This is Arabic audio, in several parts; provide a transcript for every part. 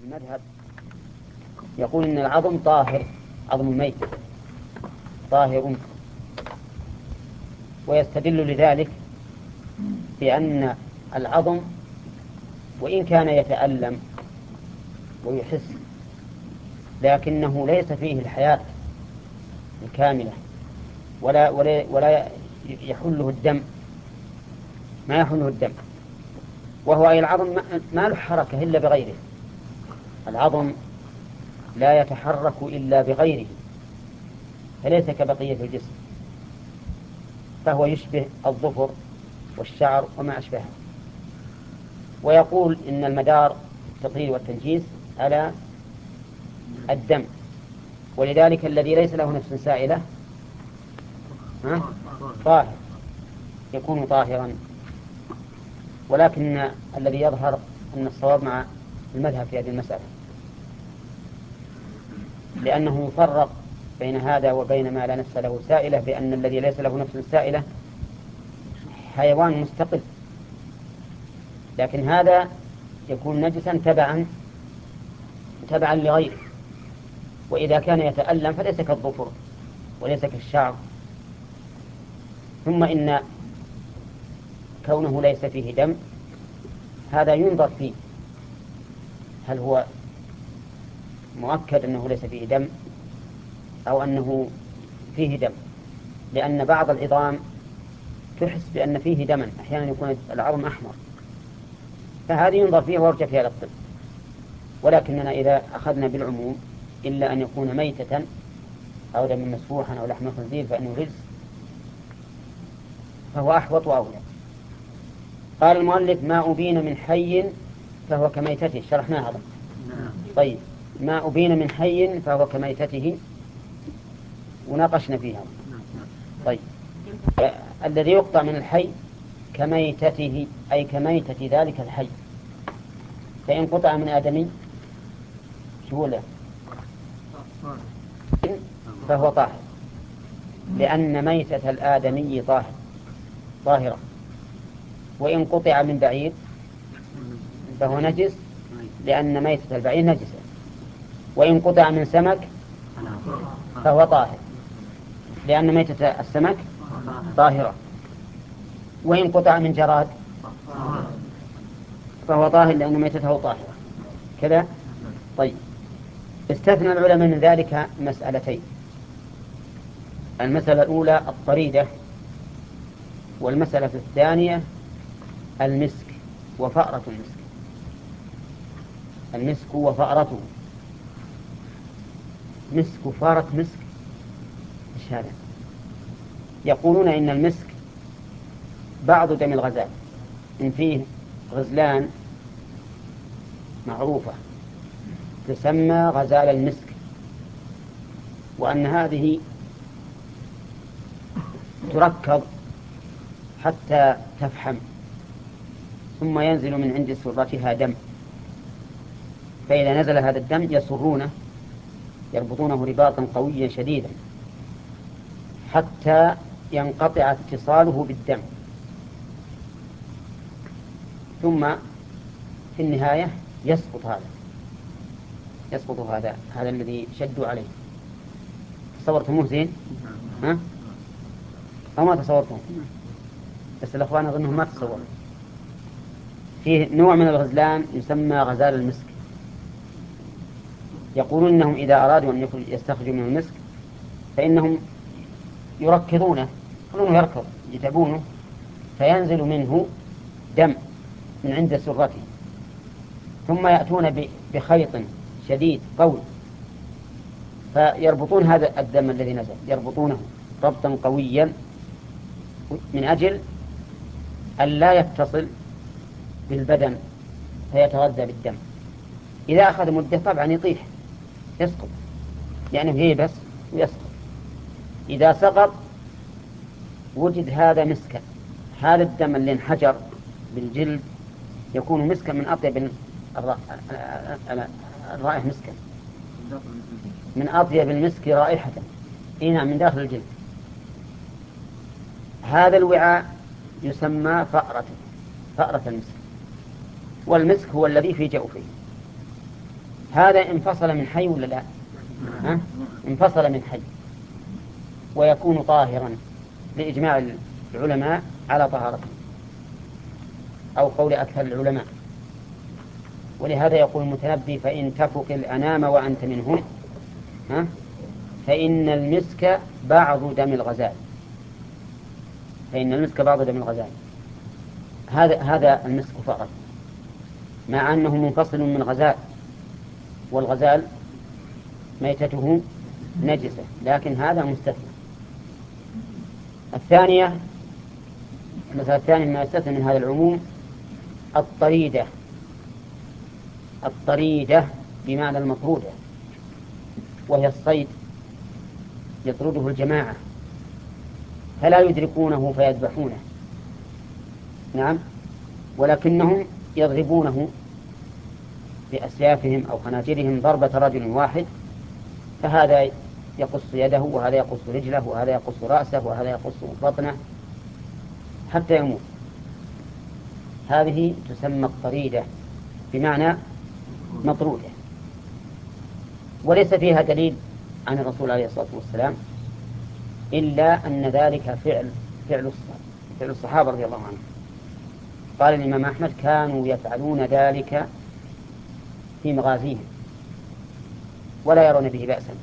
في المذهب يقول إن العظم طاهر عظم الميت طاهر. ويستدل لذلك بأن العظم وإن كان يتألم ويحس لكنه ليس فيه الحياة الكاملة ولا ولا ولا يحله الدم. ما يحله الدم. وهو أي العظم ما له حركة إلا بغيره. العظم لا يتحرك إلا بغيره فليس كبقية الجسم فهو يشبه الظفر والشعر وما أشبهه. ويقول إن المدار التطهير والتنجيس على الدم ولذلك الذي ليس له نفس سائلة طاهر يكون طاهرا. ولكن الذي يظهر أن الصواب مع المذهب في هذه المسألة. لأنه يفرق بين هذا وبين ما لا نفس له سائلة بأن الذي ليس له نفس سائلة حيوان مستقل. لكن هذا يكون نجسا تبعا تبعا لغيره. وإذا كان يتألم فليس كالظفر وليس كالشعر. ثم إن كونه ليس فيه دم هذا ينظر فيه. هل هو مؤكد أنه ليس فيه دم أو أنه فيه دم لأن بعض العظام تحس بأن فيه دما أحيانا يكون العظم أحمر. فهذه ينظر فيها ويرجع فيها للطب ولكننا إذا أخذنا بالعموم إلا أن يكون ميتة أو دم مسفوحا أو لحم خنزير فإنه رجس فهو أحوط وأولى. قال المؤلف ما أبين من حي فهو كميتته. شرحناها هذا. طيب. ما أبين من حي فهو كميتته وناقشنا فيها. طيب. الذي يقطع من الحي كميتته أي كميتة ذلك الحي. فإن قطع من آدمي له فهو طاهر. لأن ميتة الآدمي طاهر. طاهرة. وإن قطع من بعير فهو نجس لأن ميتة البعير نجسة. وإن قطع من سمك فهو طاهر. لأن ميتة السمك طاهرة. وإن قطع من جراد فهو طاهر لأن ميتته طاهرة. كذا؟ طيب. استثنى العلماء من ذلك مسألتين. المسألة الأولى الطريدة والمسألة الثانية المسك وفأرة المسك. المسك وفأرته. مسك وفارة مسك. إيش هذا؟ يقولون إن المسك بعض دم الغزال إن فيه غزلان معروفة تسمى غزال المسك. وأن هذه تركض حتى تفحم ثم ينزل من عند سرتها دم. فإذا نزل هذا الدم يسرونه يربطونه رباطا قويا شديدا حتى ينقطع اتصاله بالدم ثم في النهاية يسقط هذا يسقط هذا هذا الذي شدوا عليه تصورتموه زين؟ ها؟ أو ما تصورتم؟ بس الأخوان أظنهم ما تصوروا فيه نوع من الغزلان يسمى غزال المسك يقولون إنهم إذا أرادوا أن يستخرجوا من المسك فإنهم يركضونه يقولون يركض يتعبونه فينزل منه دم من عند سرته. ثم يأتون بخيط شديد قوي. فيربطون هذا الدم الذي نزل يربطونه ربطا قويا من أجل أن لا يتصل بالبدن فيتغذى بالدم. إذا أخذ مدة طبعا يطيح. يسقط. يعني هي بس؟ ويسقط إذا سقط وجد هذا مسكا. هذا الدم اللي انحجر بالجلد يكون مسكا من أطيب الرائحة مسكا. من أطيب المسك رائحة. إيه نعم من داخل الجلد. هذا الوعاء يسمى فأرة. فأرة المسك. والمسك هو الذي في جوفه. هذا انفصل من حي ولا لا؟ ها؟ انفصل من حي. ويكون طاهرا لإجماع العلماء على طهارته. أو قول أكثر العلماء. ولهذا يقول المتنبي فإن تفك الأنام وأنت منهم ها؟ فإن المسك بعض دم الغزال. فإن المسك بعض دم الغزال. هذا هذا المسك فقط. مع أنه منفصل من غزال. والغزال ميتته نجسة لكن هذا مستثنى. الثانية المسألة الثانية ما يستثنى من هذا العموم الطريدة. الطريدة بمعنى المطرودة وهي الصيد يطرده الجماعة فلا يدركونه فيذبحونه. نعم؟ ولكنهم يضربونه بأسيافهم أو خناجرهم ضربة رجل واحد فهذا يقص يده وهذا يقص رجله وهذا يقص رأسه وهذا يقص بطنه حتى يموت. هذه تسمى الطريدة بمعنى مطرودة. وليس فيها دليل عن الرسول عليه الصلاة والسلام إلا أن ذلك فعل فعل فعل الصحابة رضي الله عنهم. قال الإمام أحمد كانوا يفعلون ذلك في مغازيهم ولا يرون به بأسا.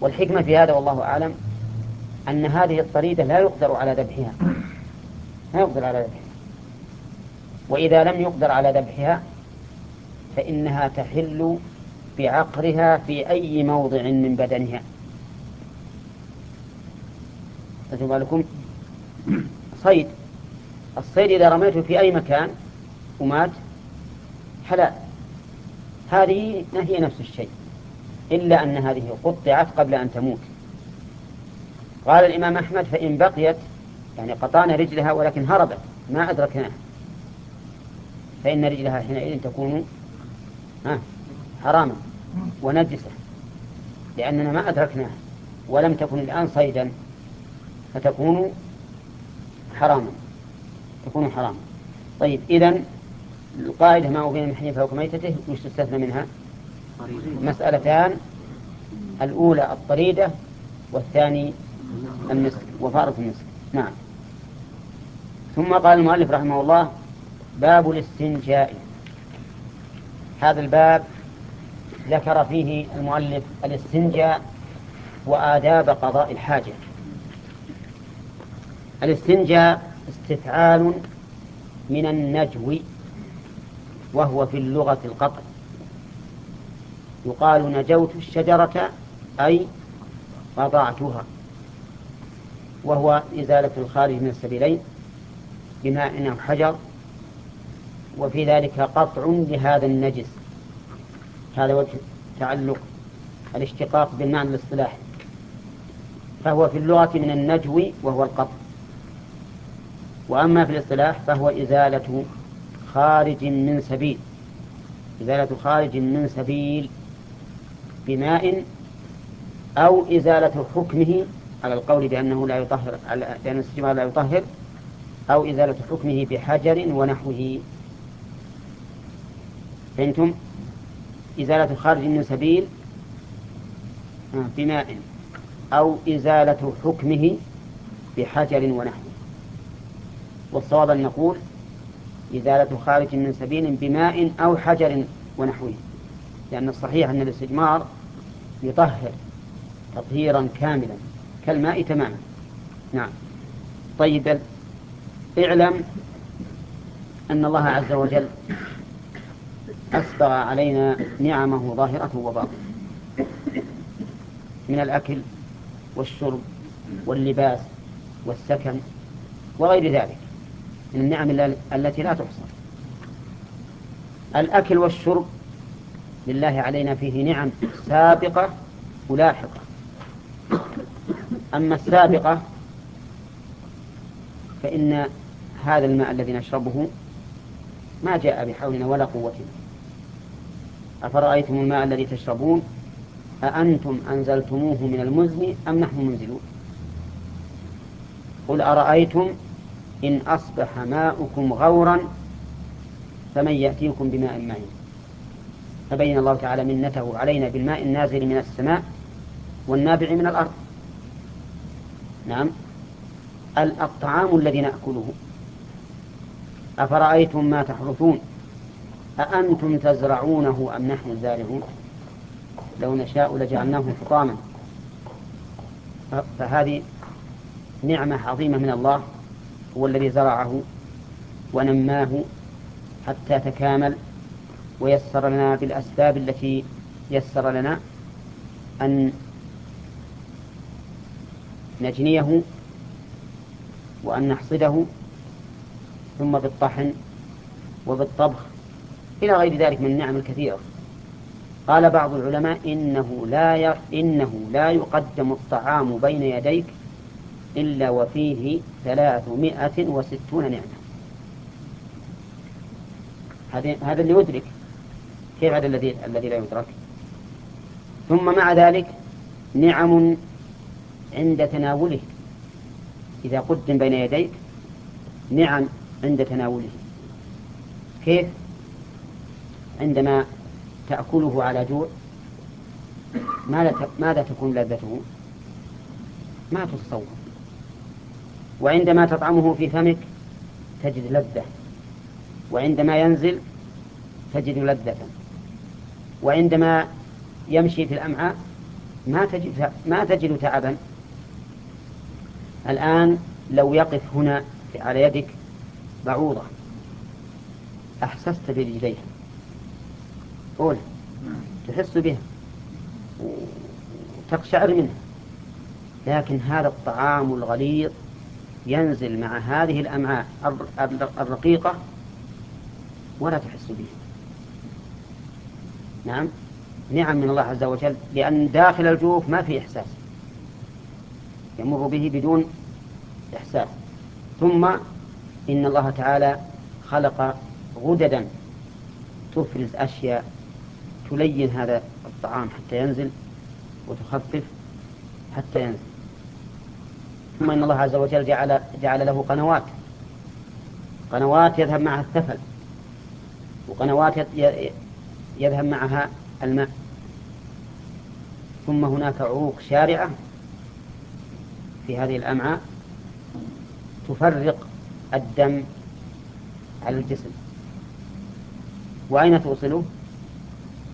والحكمة في هذا والله أعلم أن هذه الطريدة لا يقدر على ذبحها. لا يقدر على ذبحها. وإذا لم يقدر على ذبحها فإنها تحل بعقرها في أي موضع من بدنها. خذوا بالكم صيد. الصيد إذا رميته في أي مكان ومات حلال. هذه هي نفس الشيء إلا أن هذه قطعت قبل أن تموت. قال الإمام أحمد فإن بقيت يعني قطعنا رجلها ولكن هربت ما أدركناها. فإن رجلها حينئذ تكون حراما ونجسة لأننا ما أدركناها ولم تكن الآن صيدا فتكون حراما تكون حراما طيب إذا القاعدة ما أبين من فوق ميتته وش تستثنى منها؟ مسألتان الأولى الطريدة والثاني المسك وفارة المسك. نعم. ثم قال المؤلف رحمه الله باب الاستنجاء. هذا الباب ذكر فيه المؤلف الاستنجاء وآداب قضاء الحاجة. الاستنجاء استفعال من النجو. وهو في اللغة القطع. يقال نجوت الشجرة أي قطعتها وهو إزالة الخارج من السبيلين بماء أو حجر. وفي ذلك قطع لهذا النجس. هذا وجه تعلق الاشتقاق بالمعنى الاصطلاحي. فهو في اللغة من النجو وهو القطع. وأما في الاصطلاح فهو إزالة خارج من سبيل إزالة خارج من سبيل بماء أو إزالة حكمه على القول بأنه لا يطهر على بأن الاستجمار لا يطهر أو إزالة حكمه بحجر ونحوه فهمتم؟ إزالة خارج من سبيل آه، بماء أو إزالة حكمه بحجر ونحوه والصواب أن نقول إزالة خارج من سبيل بماء أو حجر ونحوه. لأن الصحيح أن الاستجمار يطهر تطهيرا كاملا كالماء تماما. نعم. طيب اعلم أن الله عز وجل أسبغ علينا نعمه ظاهرة وباطنة. من الأكل والشرب واللباس والسكن وغير ذلك. من النعم التي لا تحصى. الأكل والشرب لله علينا فيه نعم سابقة ولاحقة. أما السابقة فإن هذا الماء الذي نشربه ما جاء بحولنا ولا قوتنا أفرأيتم الماء الذي تشربون؟ أأنتم أنزلتموه من المزن أم نحن منزلون؟ قل أرأيتم إن أصبح ماؤكم غورا فمن يأتيكم بماء معين. فبين الله تعالى منته علينا بالماء النازل من السماء والنابع من الأرض. نعم. الطعام الذي نأكله. أفرأيتم ما تحرثون؟ أأنتم تزرعونه أم نحن الزارعون؟ لو نشاء لجعلناه حطاما. فهذه نعمة عظيمة من الله. هو الذي زرعه ونماه حتى تكامل ويسر لنا بالأسباب التي يسر لنا أن نجنيه وأن نحصده ثم بالطحن وبالطبخ إلى غير ذلك من النعم الكثيرة قال بعض العلماء إنه لا. إنه لا يقدم الطعام بين يديك إلا وفيه ثلاثمائة وستون نعمة. هذا اللي يدرك كيف هذا الذي الذي لا يدرك. ثم مع ذلك نعم عند تناوله. إذا قدم بين يديك نعم عند تناوله. كيف؟ عندما تأكله على جوع ماذا تكون لذته؟ ما تتصور وعندما تطعمه في فمك تجد لذة. وعندما ينزل تجد لذة. وعندما يمشي في الأمعاء ما تجد ما تجد تعبا. الآن لو يقف هنا على يدك بعوضة أحسست برجليها قول. تحس بها. وتقشعر منها. لكن هذا الطعام الغليظ ينزل مع هذه الأمعاء الرقيقة ولا تحس به نعم؟ نعم من الله عز وجل لأن داخل الجوف ما في إحساس. يمر به بدون إحساس. ثم إن الله تعالى خلق غددا تفرز أشياء تلين هذا الطعام حتى ينزل وتخفف حتى ينزل. ثم إن الله عز وجل جعل, جعل له قنوات. قنوات يذهب معها الثفل. وقنوات يذهب معها الماء. ثم هناك عروق شارعة في هذه الأمعاء تفرق الدم على الجسم. وأين توصله؟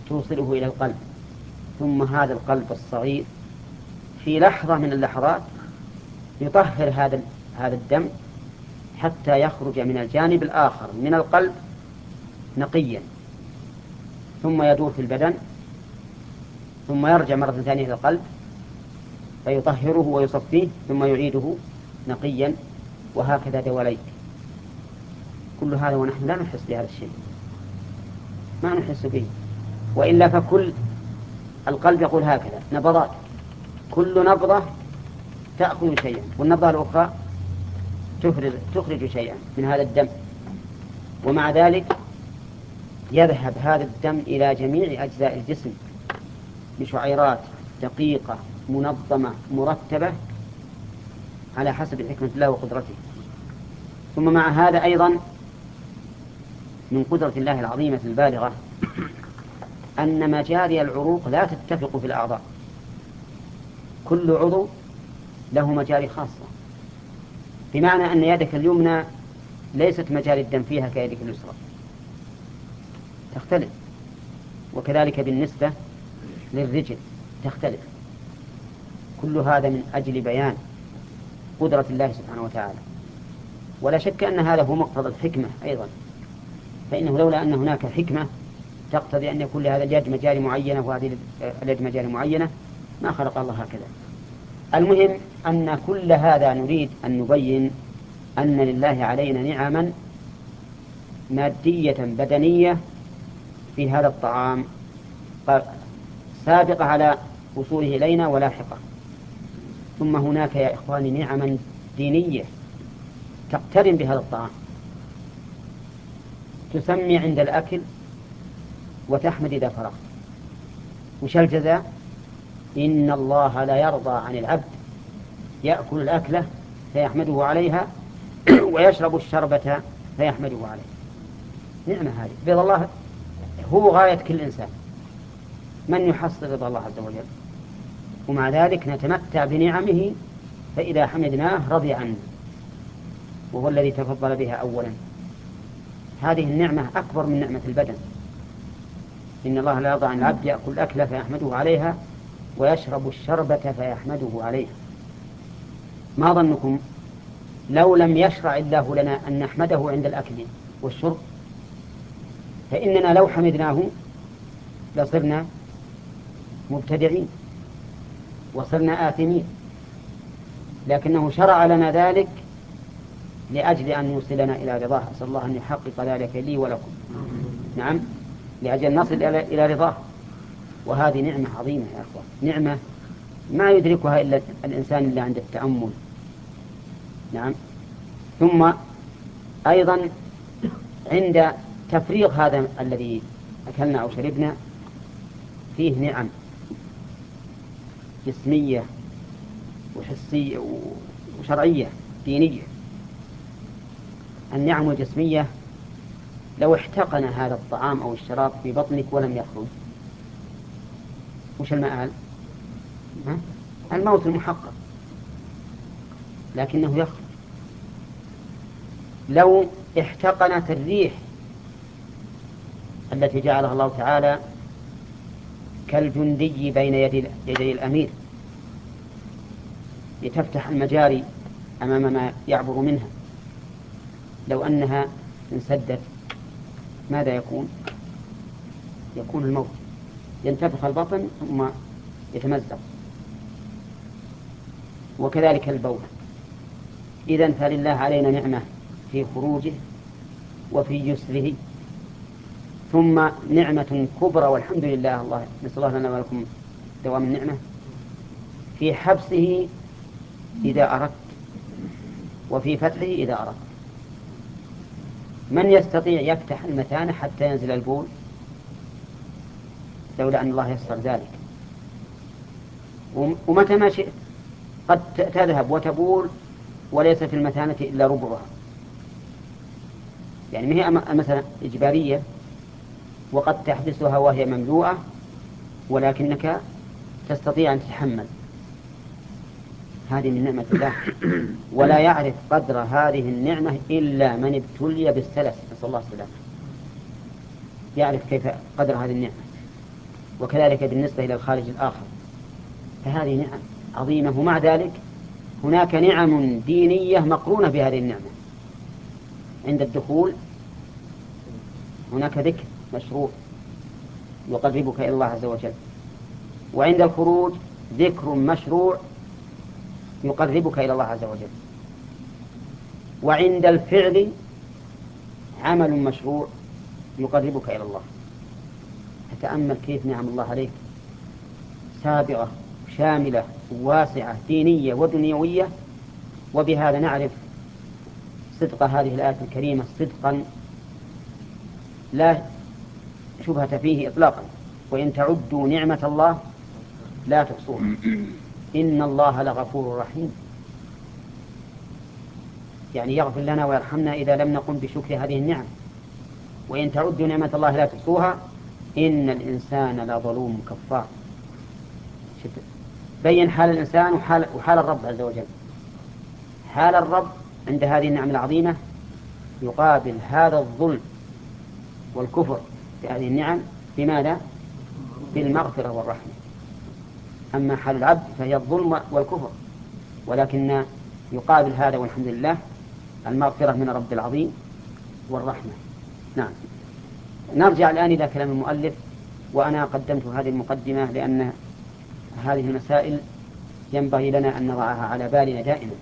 توصله إلى القلب. ثم هذا القلب الصغير في لحظة من اللحظات يطهر هذا هذا الدم حتى يخرج من الجانب الآخر من القلب نقيا. ثم يدور في البدن ثم يرجع مرة ثانية إلى القلب فيطهره ويصفيه ثم يعيده نقيا وهكذا دواليك. كل هذا ونحن لا نحس بهذا الشيء. ما نحس به. وإلا فكل القلب يقول هكذا نبضات. كل نبضة تأخذ شيئا. والنبضة الأخرى تخرج, تخرج شيئا من هذا الدم. ومع ذلك يذهب هذا الدم إلى جميع أجزاء الجسم. بشعيرات دقيقة منظمة مرتبة على حسب حكمة الله وقدرته. ثم مع هذا أيضا من قدرة الله العظيمة البالغة أن مجاري العروق لا تتفق في الأعضاء. كل عضو له مجاري خاصة. بمعنى أن يدك اليمنى ليست مجاري الدم فيها كيدك اليسرى. تختلف. وكذلك بالنسبة للرجل تختلف. كل هذا من أجل بيان قدرة الله سبحانه وتعالى. ولا شك أن هذا هو مقتضى الحكمة أيضا. فإنه لولا أن هناك حكمة تقتضي أن يكون لهذا اليد مجاري معينة وهذه اليد مجاري معينة ما خلق الله هكذا. المهم أن كل هذا نريد أن نبين أن لله علينا نعما مادية بدنية في هذا الطعام سابقة على وصوله إلينا ولاحقة. ثم هناك يا إخواني نعما دينية تقترن بهذا الطعام. تسمي عند الأكل وتحمد إذا فرغت. وش الجزاء؟ إن الله لا يرضى عن العبد. يأكل الأكلة فيحمده عليها ويشرب الشربة فيحمده عليها. نعمة هذه. رضا الله هو غاية كل إنسان. من يحصل رضا الله عز وجل؟ ومع ذلك نتمتع بنعمه فإذا حمدناه رضي عنا وهو الذي تفضل بها أولا. هذه النعمة أكبر من نعمة البدن. إن الله لا يرضى عن العبد يأكل الأكلة فيحمده عليها ويشرب الشربة فيحمده عليها ما ظنكم؟ لو لم يشرع الله لنا أن نحمده عند الأكل والشرب فإننا لو حمدناه لصرنا مبتدعين وصرنا آثمين. لكنه شرع لنا ذلك لأجل أن يوصلنا إلى رضاه. أسأل الله أن يحقق ذلك لي ولكم. نعم لأجل نصل إلى رضاه. وهذه نعمة عظيمة يا أخوة. نعمة ما يدركها إلا الإنسان إلا عند التأمل. نعم. ثم أيضا عند تفريغ هذا الذي أكلنا أو شربنا فيه نعم جسمية وحسية وشرعية دينية. النعم الجسمية لو احتقن هذا الطعام أو الشراب في بطنك ولم يخرج وش المآل؟ الموت المحقق. لكنه يخرج. لو احتقنت الريح التي جعلها الله تعالى كالجندي بين يدي, يدي الأمير لتفتح المجاري أمام ما يعبر منها. لو أنها انسدت ماذا يكون؟ يكون الموت. ينتفخ البطن ثم يتمزق. وكذلك البول. إذا فلله علينا نعمة في خروجه وفي يسره ثم نعمة كبرى والحمد لله. الله نسأل الله لنا ولكم دوام النعمة. في حبسه إذا أردت وفي فتحه إذا أردت. من يستطيع يفتح المثانة حتى ينزل البول؟ لولا أن الله يسر ذلك. ومتى ما شئت قد تذهب وتبول وليس في المثانة إلا ربعها. يعني ما هي مثلا إجبارية وقد تحبسها وهي مملوءة ولكنك تستطيع أن تتحمل. هذه من نعمة الله. ولا يعرف قدر هذه النعمة إلا من ابتلي بالسلس نسأل الله السلامة. يعرف كيف قدر هذه النعمة. وكذلك بالنسبة إلى الخارج الآخر. فهذه نعم عظيمة ومع ذلك هناك نعم دينية مقرونة بهذه النعمة. عند الدخول هناك ذكر مشروع يقربك إلى الله عز وجل. وعند الخروج ذكر مشروع يقربك إلى الله عز وجل. وعند الفعل عمل مشروع يقربك إلى الله. تتأمل كيف نعم الله عليك؟ سابقة شاملة واسعة دينية ودنيوية. وبهذا نعرف صدق هذه الآية الكريمة صدقا لا شبهة فيه إطلاقا. وإن تعدوا نعمة الله لا تحصوها. إن الله لغفور رحيم. يعني يغفر لنا ويرحمنا إذا لم نقم بشكر هذه النعم. وإن تعدوا نعمة الله لا تحصوها إن الإنسان لظلوم كفار. بين حال الإنسان وحال, وحال الرب عز وجل. حال الرب عند هذه النعم العظيمة يقابل هذا الظلم والكفر بهذه النعم بماذا؟ بالمغفرة والرحمة. أما حال العبد فهي الظلم والكفر. ولكن يقابل هذا والحمد لله المغفرة من الرب العظيم والرحمة. نعم. نرجع الآن إلى كلام المؤلف وأنا قدمت هذه المقدمة لأن هذه المسائل ينبغي لنا أن نضعها على بالنا دائما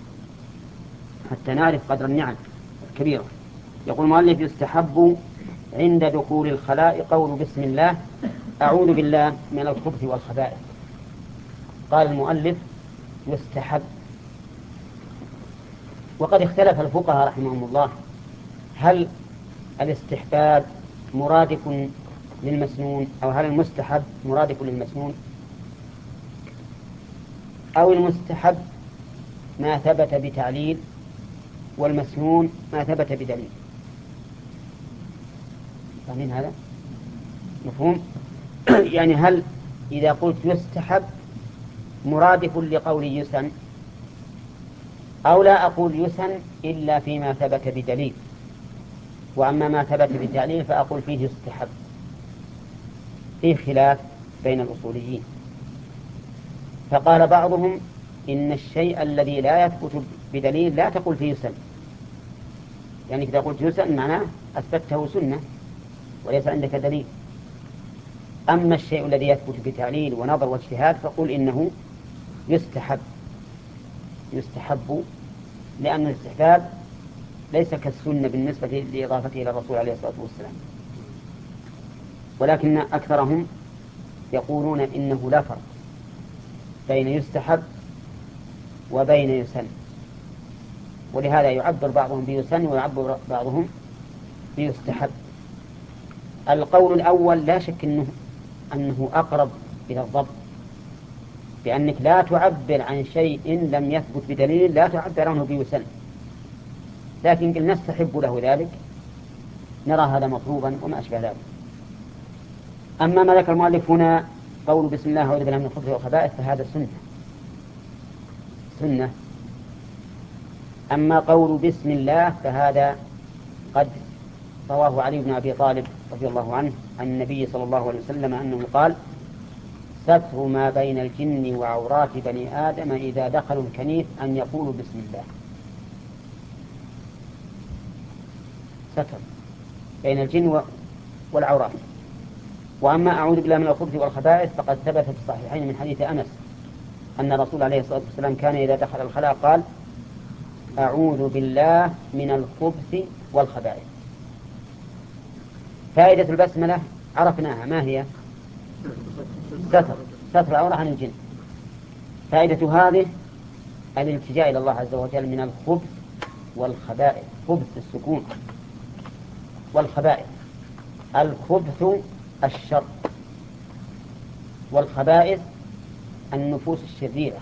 حتى نعرف قدر النعم الكبيرة. يقول المؤلف يستحب عند دخول الخلاء قول بسم الله أعوذ بالله من الخبث والخبائث. قال المؤلف يستحب. وقد اختلف الفقهاء رحمهم الله هل الاستحباب مرادف للمسنون أو هل المستحب مرادف للمسنون؟ أو المستحب ما ثبت بتعليل والمسنون ما ثبت بدليل. فاهمين هذا؟ مفهوم؟ يعني هل إذا قلت يستحب مرادف لقول يسن؟ أو لا أقول يسن إلا فيما ثبت بدليل. وأما ما ثبت بدليل فأقول فيه يستحب فيه خلاف بين الأصوليين. فقال بعضهم إن الشيء الذي لا يثبت بدليل لا تقول فيه سن. يعني إذا قلت يسن معناه أثبته سنة وليس عندك دليل. أما الشيء الذي يثبت بتعليل ونظر واجتهاد فقل إنه يستحب. يستحب لأن الاستحباب ليس كالسنة بالنسبة لإضافته إلى الرسول عليه الصلاة والسلام. ولكن أكثرهم يقولون إنه لا فرق بين يستحب وبين يسن. ولهذا يعبر بعضهم بيسن ويعبر بعضهم بيستحب. القول الأول لا شك أنه أنه أقرب إلى الضبط بأنك لا تعبر عن شيء لم يثبت بدليل لا تعبر عنه بيسن. لكن قل نستحب له ذلك. نرى هذا مطلوبا وما أشبه ذلك. أما ما ذكر المؤلف هنا قول بسم الله أعوذ بالله من الخبث والخبائث فهذا سنة. سنة. أما قول بسم الله فهذا قد رواه علي بن أبي طالب رضي الله عنه عن النبي صلى الله عليه وسلم أنه قال ستر ما بين الجن وعورات بني آدم إذا دخلوا الكنيف أن يقولوا بسم الله. ستر بين الجن والعورات. وأما أعوذ بالله من الخبث والخبائث فقد ثبت في الصحيحين من حديث أنس أن الرسول عليه الصلاة والسلام كان إذا دخل الخلاء قال أعوذ بالله من الخبث والخبائث. فائدة البسملة عرفناها ما هي؟ ستر ستر العورة عن الجن. فائدة هذه الالتجاء إلى الله عز وجل من الخبث والخبائث خبث السكون. والخبائث. الخبث الشر. والخبائث النفوس الشريرة.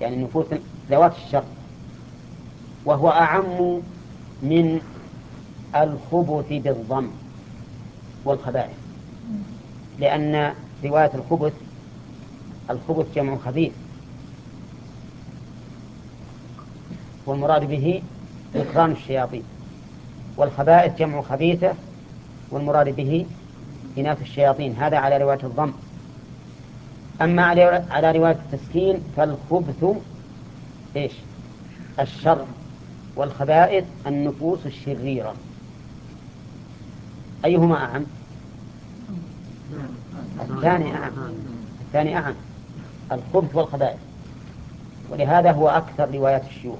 يعني النفوس ذوات الشر. وهو أعم من الخبث بالضم والخبائث. لأن رواية الخبث الخبث جمع خبيث. والمراد به ذكران الشياطين. والخبائث جمع خبيثة والمراد به إناث الشياطين. هذا على رواية الضم. أما على رواية التسكين فالخبث إيش؟ الشر. والخبائث النفوس الشريرة. أيهما أعم؟ الثاني أعم. الثاني أعم. الخبث والخبائث. ولهذا هو أكثر روايات الشيوخ.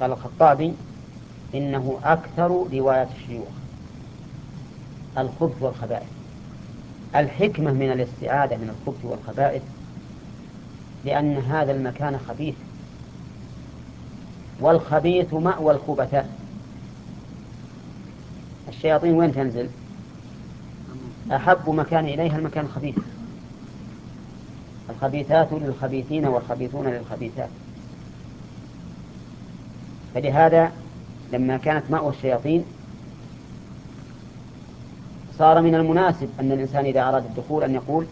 قال الخطابي إنه أكثر روايات الشيوخ. الخبث والخبائث. الحكمة من الاستعادة من الخبث والخبائث لأن هذا المكان خبيث. والخبيث مأوى الخبثاء. الشياطين وين تنزل؟ أحب مكان إليها المكان الخبيث. الخبيثات للخبيثين والخبيثون للخبيثات. فلهذا لما كانت مأوى الشياطين صار من المناسب أن الإنسان إذا أراد الدخول أن يقول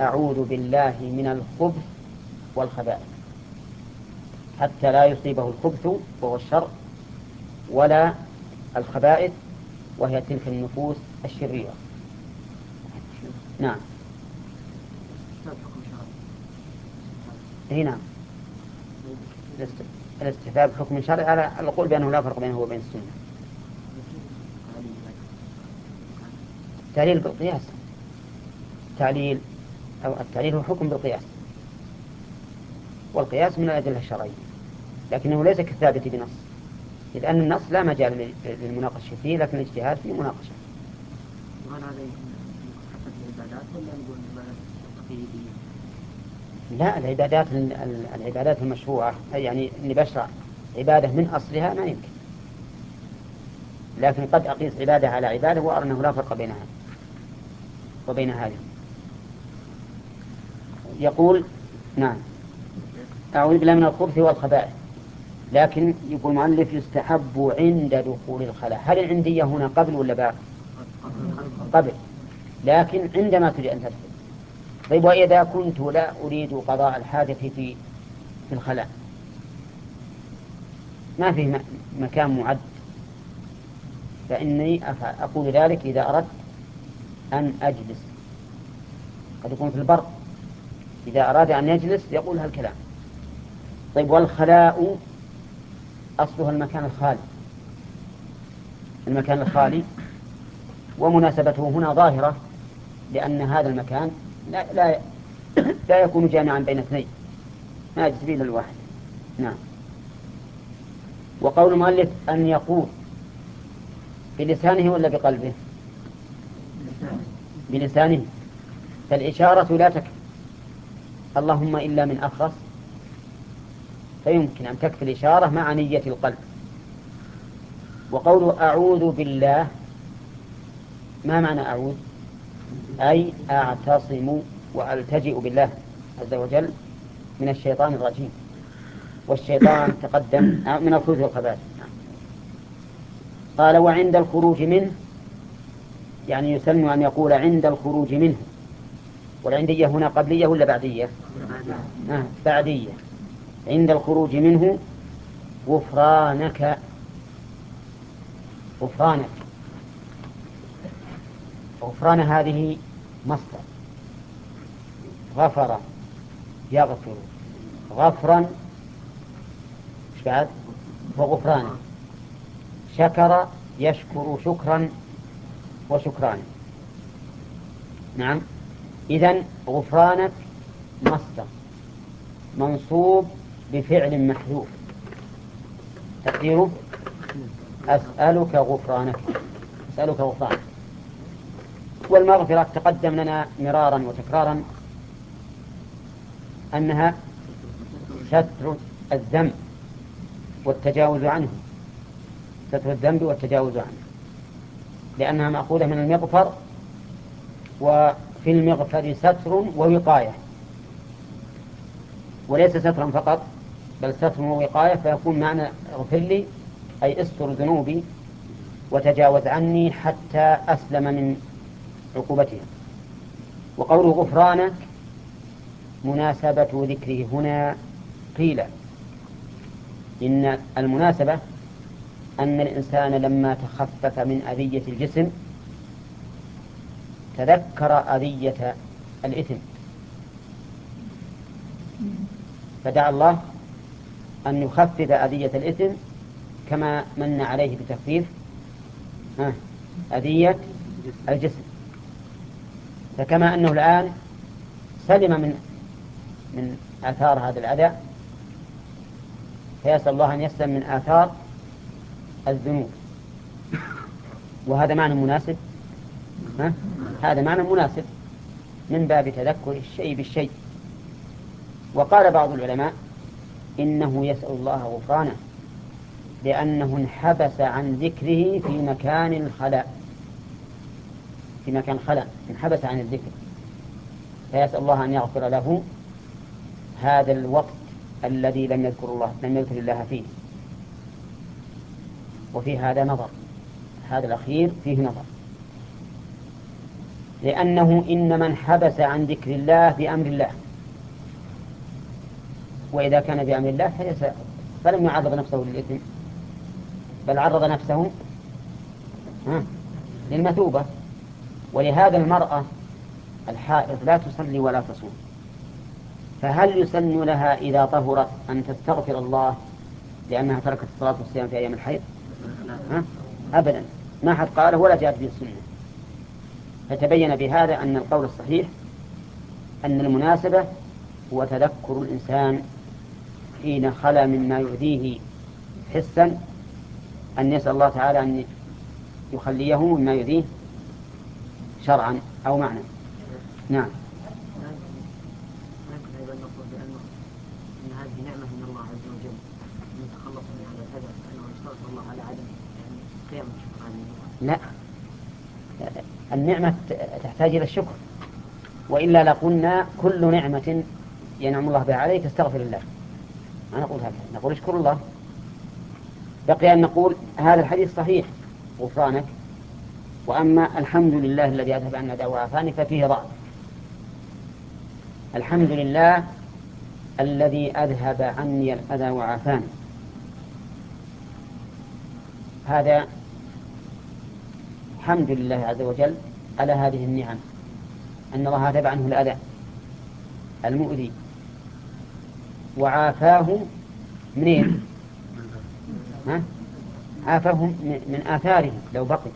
أعوذ بالله من الخبث والخبائث حتى لا يصيبه الخبث وهو الشر ولا الخبائث وهي تلك النفوس الشريرة. نعم. اي نعم. الاستحباب حكم شرعي على القول بأنه لا فرق بينه وبين السنة. التعليل بالقياس. تعليل أو التعليل هو حكم بالقياس. والقياس من الأدلة الشرعية. لكنه ليس كالثابت بنص. إذ أن النص لا مجال للمناقشة فيه لكن الاجتهاد فيه مناقشة. لا العبادات العبادات المشروعة يعني اني بشرع عبادة من أصلها ما يمكن. لكن قد أقيس عبادة على عبادة وأرى أنه لا فرق بينها وبين هذه. يقول نعم. أعوذ بالله من الخبث والخبائث. لكن يقول المؤلف يستحب عند دخول الخلاء. هل العندية هنا قبل ولا بعد؟ قبل. لكن عندما تريد أن تدخل. طيب وإذا كنت لا أريد قضاء الحاجة في في الخلاء. ما فيه مكان معد. فإني أقول ذلك إذا أردت أن أجلس. قد يكون في البر. إذا أراد أن يجلس يقول هالكلام. طيب والخلاء أصلها المكان الخالي. المكان الخالي ومناسبته هنا ظاهرة لأن هذا المكان لا, لا, لا يكون جامعا بين اثنين. ما إلا الواحد. نعم. وقول المؤلف أن يقول بلسانه ولا بقلبه؟ بلسانه. فالإشارة لا تكفي. اللهم إلا من أخرس. فيمكن أن تكفي الإشارة مع نية القلب. وقول أعوذ بالله. ما معنى أعوذ؟ أي أعتصم وألتجئ بالله عز وجل من الشيطان الرجيم. والشيطان تقدم من الخبث والخبائث. قال وعند الخروج منه يعني يسن أن يقول عند الخروج منه. والعندية هنا قبلية ولا بعدية؟ آه بعدية. عند الخروج منه غفرانك غفرانك. غفران هذه مصدر. غفر يغفر غفرا. بعد؟ وغفرانا شكر يشكر شكرا وشكران نعم. إذن غفرانك مصدر. منصوب بفعل محذوف. تقديره؟ أسألك غفرانك. أسألك غفرانك. والمغفرة تقدم لنا مرارا وتكرارا أنها ستر الذنب والتجاوز عنه. ستر الذنب والتجاوز عنه. لأنها مأخوذة من المغفر وفي المغفر ستر ووقاية. وليس سترا فقط بل ستر ووقاية فيكون معنى اغفر لي أي استر ذنوبي وتجاوز عني حتى أسلم من عقوبتها وقوله غفرانك مناسبة ذكره هنا قيل إن المناسبة أن الإنسان لما تخفف من أذية الجسم تذكر أذية الإثم. فدعا الله أن يخفف أذية الإثم كما من عليه بتخفيف أذية الجسم. فكما أنه الآن سلم من من آثار هذا الأذى فيسأل الله أن يسلم من آثار الذنوب. وهذا معنى مناسب؟ ها؟ هذا معنى مناسب من باب تذكر الشيء بالشيء. وقال بعض العلماء إنه يسأل الله غفرانه لأنه انحبس عن ذكره في مكان الخلاء. في مكان خلاء انحبس عن الذكر. فيسأل الله أن يغفر له هذا الوقت الذي لم يذكر الله لم يذكر الله فيه. وفي هذا نظر. هذا الأخير فيه نظر. لأنه إنما انحبس عن ذكر الله بأمر الله. وإذا كان بأمر الله فليس فلم يعرض نفسه للإثم بل عرض نفسه للمثوبة. ولهذا المرأة الحائض لا تصلي ولا تصوم. فهل يسن لها إذا طهرت أن تستغفر الله لأنها تركت الصلاة والصيام في أيام الحيض؟ ها؟ أبدا. ما حد قاله ولا جاءت به السنة. فتبين بهذا أن القول الصحيح أن المناسبة هو تذكر الإنسان حين خلا مما يؤذيه حسا أن يسأل الله تعالى أن يخليه مما يؤذيه شرعا أو معنى. نعم. لا. النعمة تحتاج إلى الشكر. وإلا لقلنا كل نعمة ينعم الله بها عليك استغفر الله. ما نقول هكذا نقول اشكر الله. بقي أن نقول هذا الحديث صحيح. غفرانك. وأما الحمد لله الذي أذهب عنا داء وعافاني ففيه ضعف الحمد لله الذي أذهب عني الأذى وعافاني هذا حمد لله عز وجل على هذه النعم. أن الله أذهب عنه الأذى المؤذي. وعافاه منين؟ ها؟ عافاه من آثاره لو بقي.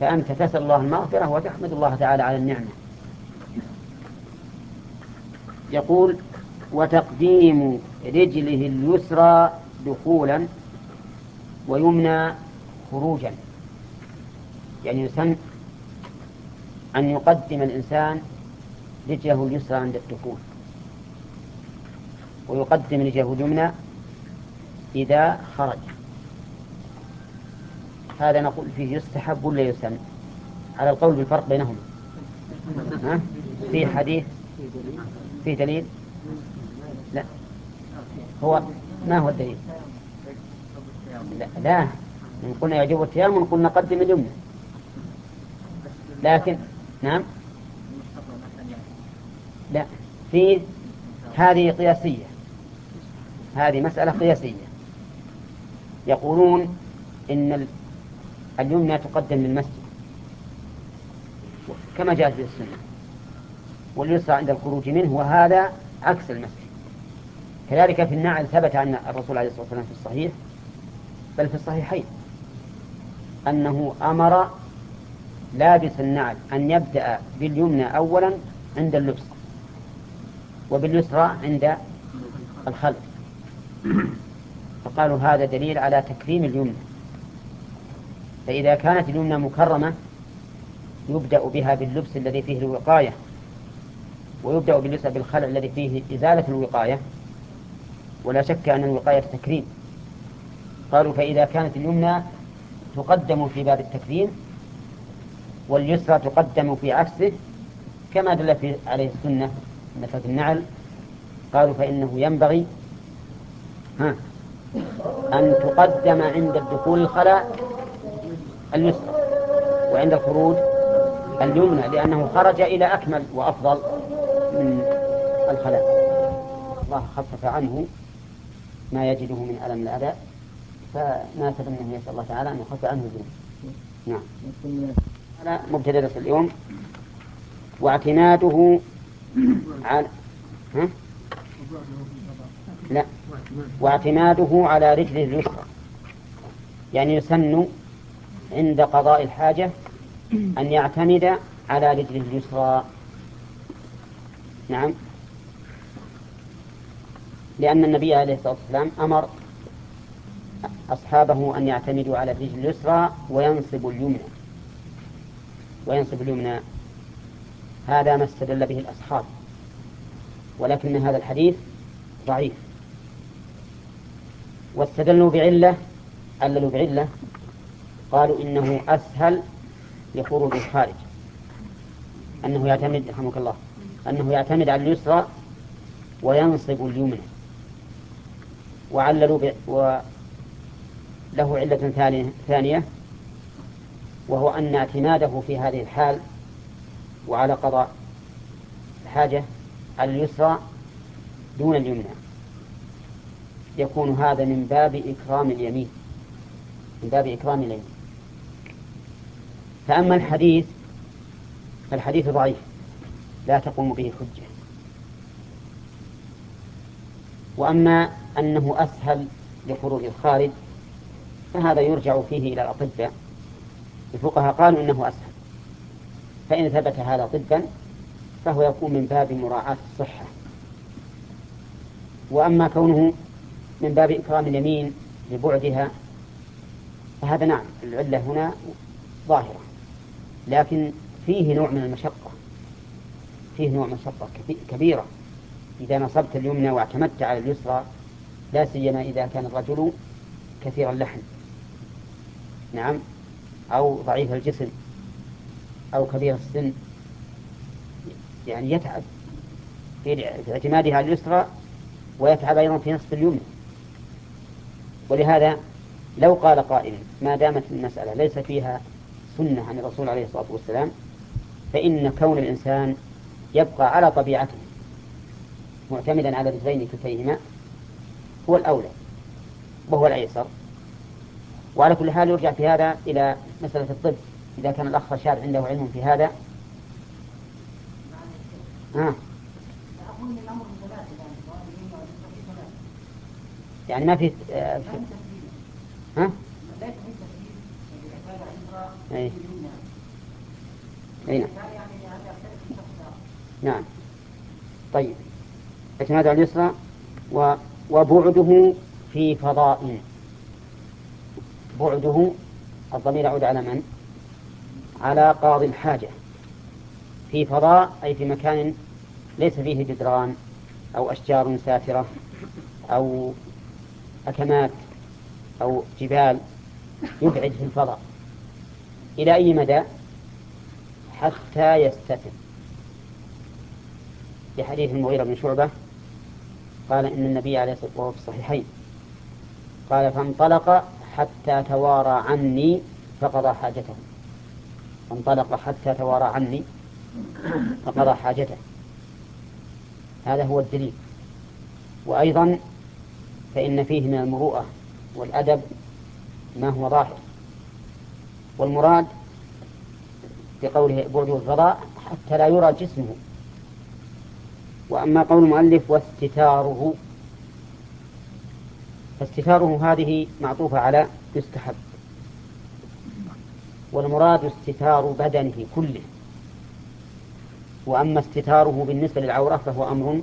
فأنت تسأل الله المغفرة وتحمد الله تعالى على النعمة. يقول وتقديم رجله اليسرى دخولا ويمنى خروجا. يعني يسن أن يقدم الإنسان رجله اليسرى عند الدخول. ويقدم رجله اليمنى إذا خرج. هذا نقول فيه يستحب ولا يسن على القول بالفرق بينهما ها؟ في حديث في دليل؟ لا. هو ما هو الدليل؟ لا, لا. إن قلنا يجب التيام ونقول نقدم اليمنى. لكن نعم؟ لا. في هذه قياسية. هذه مسألة قياسية. يقولون إن اليمنى تقدم للمسجد كما جاءت في السنة. واليسرى عند الخروج منه وهذا عكس المسجد. كذلك في النعل ثبت أن الرسول عليه الصلاة والسلام في الصحيح بل في الصحيحين أنه أمر لابس النعل أن يبدأ باليمنى أولا عند اللبس وباليسرى عند الخلف. فقالوا هذا دليل على تكريم اليمنى. فإذا كانت اليمنى مكرمة يبدأ بها باللبس الذي فيه الوقاية ويبدأ باللبس بالخلع الذي فيه إزالة الوقاية. ولا شك أن الوقاية تكريم. قالوا فإذا كانت اليمنى تقدم في باب التكريم واليسرى تقدم في عكسه كما دل في عليه السنة مثل النعل قالوا فإنه ينبغي ها أن تقدم عند الدخول الخلاء اليسرى وعند الخروج اليمنى لأنه خرج إلى أكمل وأفضل من الخلاء. الله خفف عنه ما يجده من ألم الأذى فناسب أنه يسأل الله تعالى أن يخفف عنه الذنوب. نعم. هذا مبتدأ اليوم. واعتماده على ها؟ لا. واعتماده على رجله اليسرى يعني يسن عند قضاء الحاجة أن يعتمد على رجله اليسرى. نعم. لأن النبي عليه الصلاة والسلام أمر أصحابه أن يعتمدوا على الرجل اليسرى وينصب اليمنى. وينصب اليمنى. هذا ما استدل به الأصحاب. ولكن هذا الحديث ضعيف. واستدلوا بعلة عللوا بعلة. قالوا إنه أسهل لخروج الخارج أنه يعتمد رحمك الله أنه يعتمد على اليسرى وينصب اليمنى. وعللوا. وله علة ثانية وهو أن اعتماده في هذه الحال وعلى قضاء الحاجة على اليسرى دون اليمنى. يكون هذا من باب إكرام اليمين من باب إكرام اليمين. فأما الحديث فالحديث ضعيف لا تقوم به حجة وأما أنه أسهل لخروج الخارج فهذا يرجع فيه إلى الأطباء. الفقهاء قالوا إنه أسهل. فإن ثبت هذا طبا فهو يكون من باب مراعاة الصحة. وأما كونه من باب إكرام اليمين لبعدها فهذا نعم العلة هنا ظاهرة. لكن فيه نوع من المشقة. فيه نوع من مشقة كبيرة. إذا نصبت اليمنى واعتمدت على اليسرى لا سيما إذا كان الرجل كثير اللحم نعم. أو ضعيف الجسم. أو كبير السن. يعني يتعب في اعتماده على اليسرى ويتعب أيضا في نصف اليمنى. ولهذا لو قال قائل ما دامت المسألة ليس فيها السنة عن الرسول عليه الصلاة والسلام فإن كون الإنسان يبقى على طبيعته معتمدا على رجلين كلتيهما هو الأولى وهو الأيسر. وعلى كل حال يرجع في هذا إلى مسألة الطب. إذا كان الأخ رشاد عنده علم في هذا. ها يعني ما في آه، ها؟ أي. أي نعم. نعم. طيب. اعتماد على اليسرى و... وبعده في فضاء بعده الضمير يعود على من؟ على قاضي الحاجة. في فضاء أي في مكان ليس فيه جدران أو أشجار سافرة أو أكمات أو جبال يبعد في الفضاء. إلى أي مدى؟ حتى يستتر. في حديث المغيرة بن شعبة قال إن النبي عليه الصلاة والسلام في الصحيحين قال فانطلق حتى توارى عني فقضى حاجته. فانطلق حتى توارى عني فقضى حاجته. هذا هو الدليل. وأيضا فإن فيه من المروءة والأدب ما هو ظاهر. والمراد بقوله بعد الفضاء حتى لا يرى جسمه. وأما قول المؤلف واستتاره فاستتاره هذه معطوفة على يستحب. والمراد استتار بدنه كله. وأما استتاره بالنسبة للعورة فهو أمر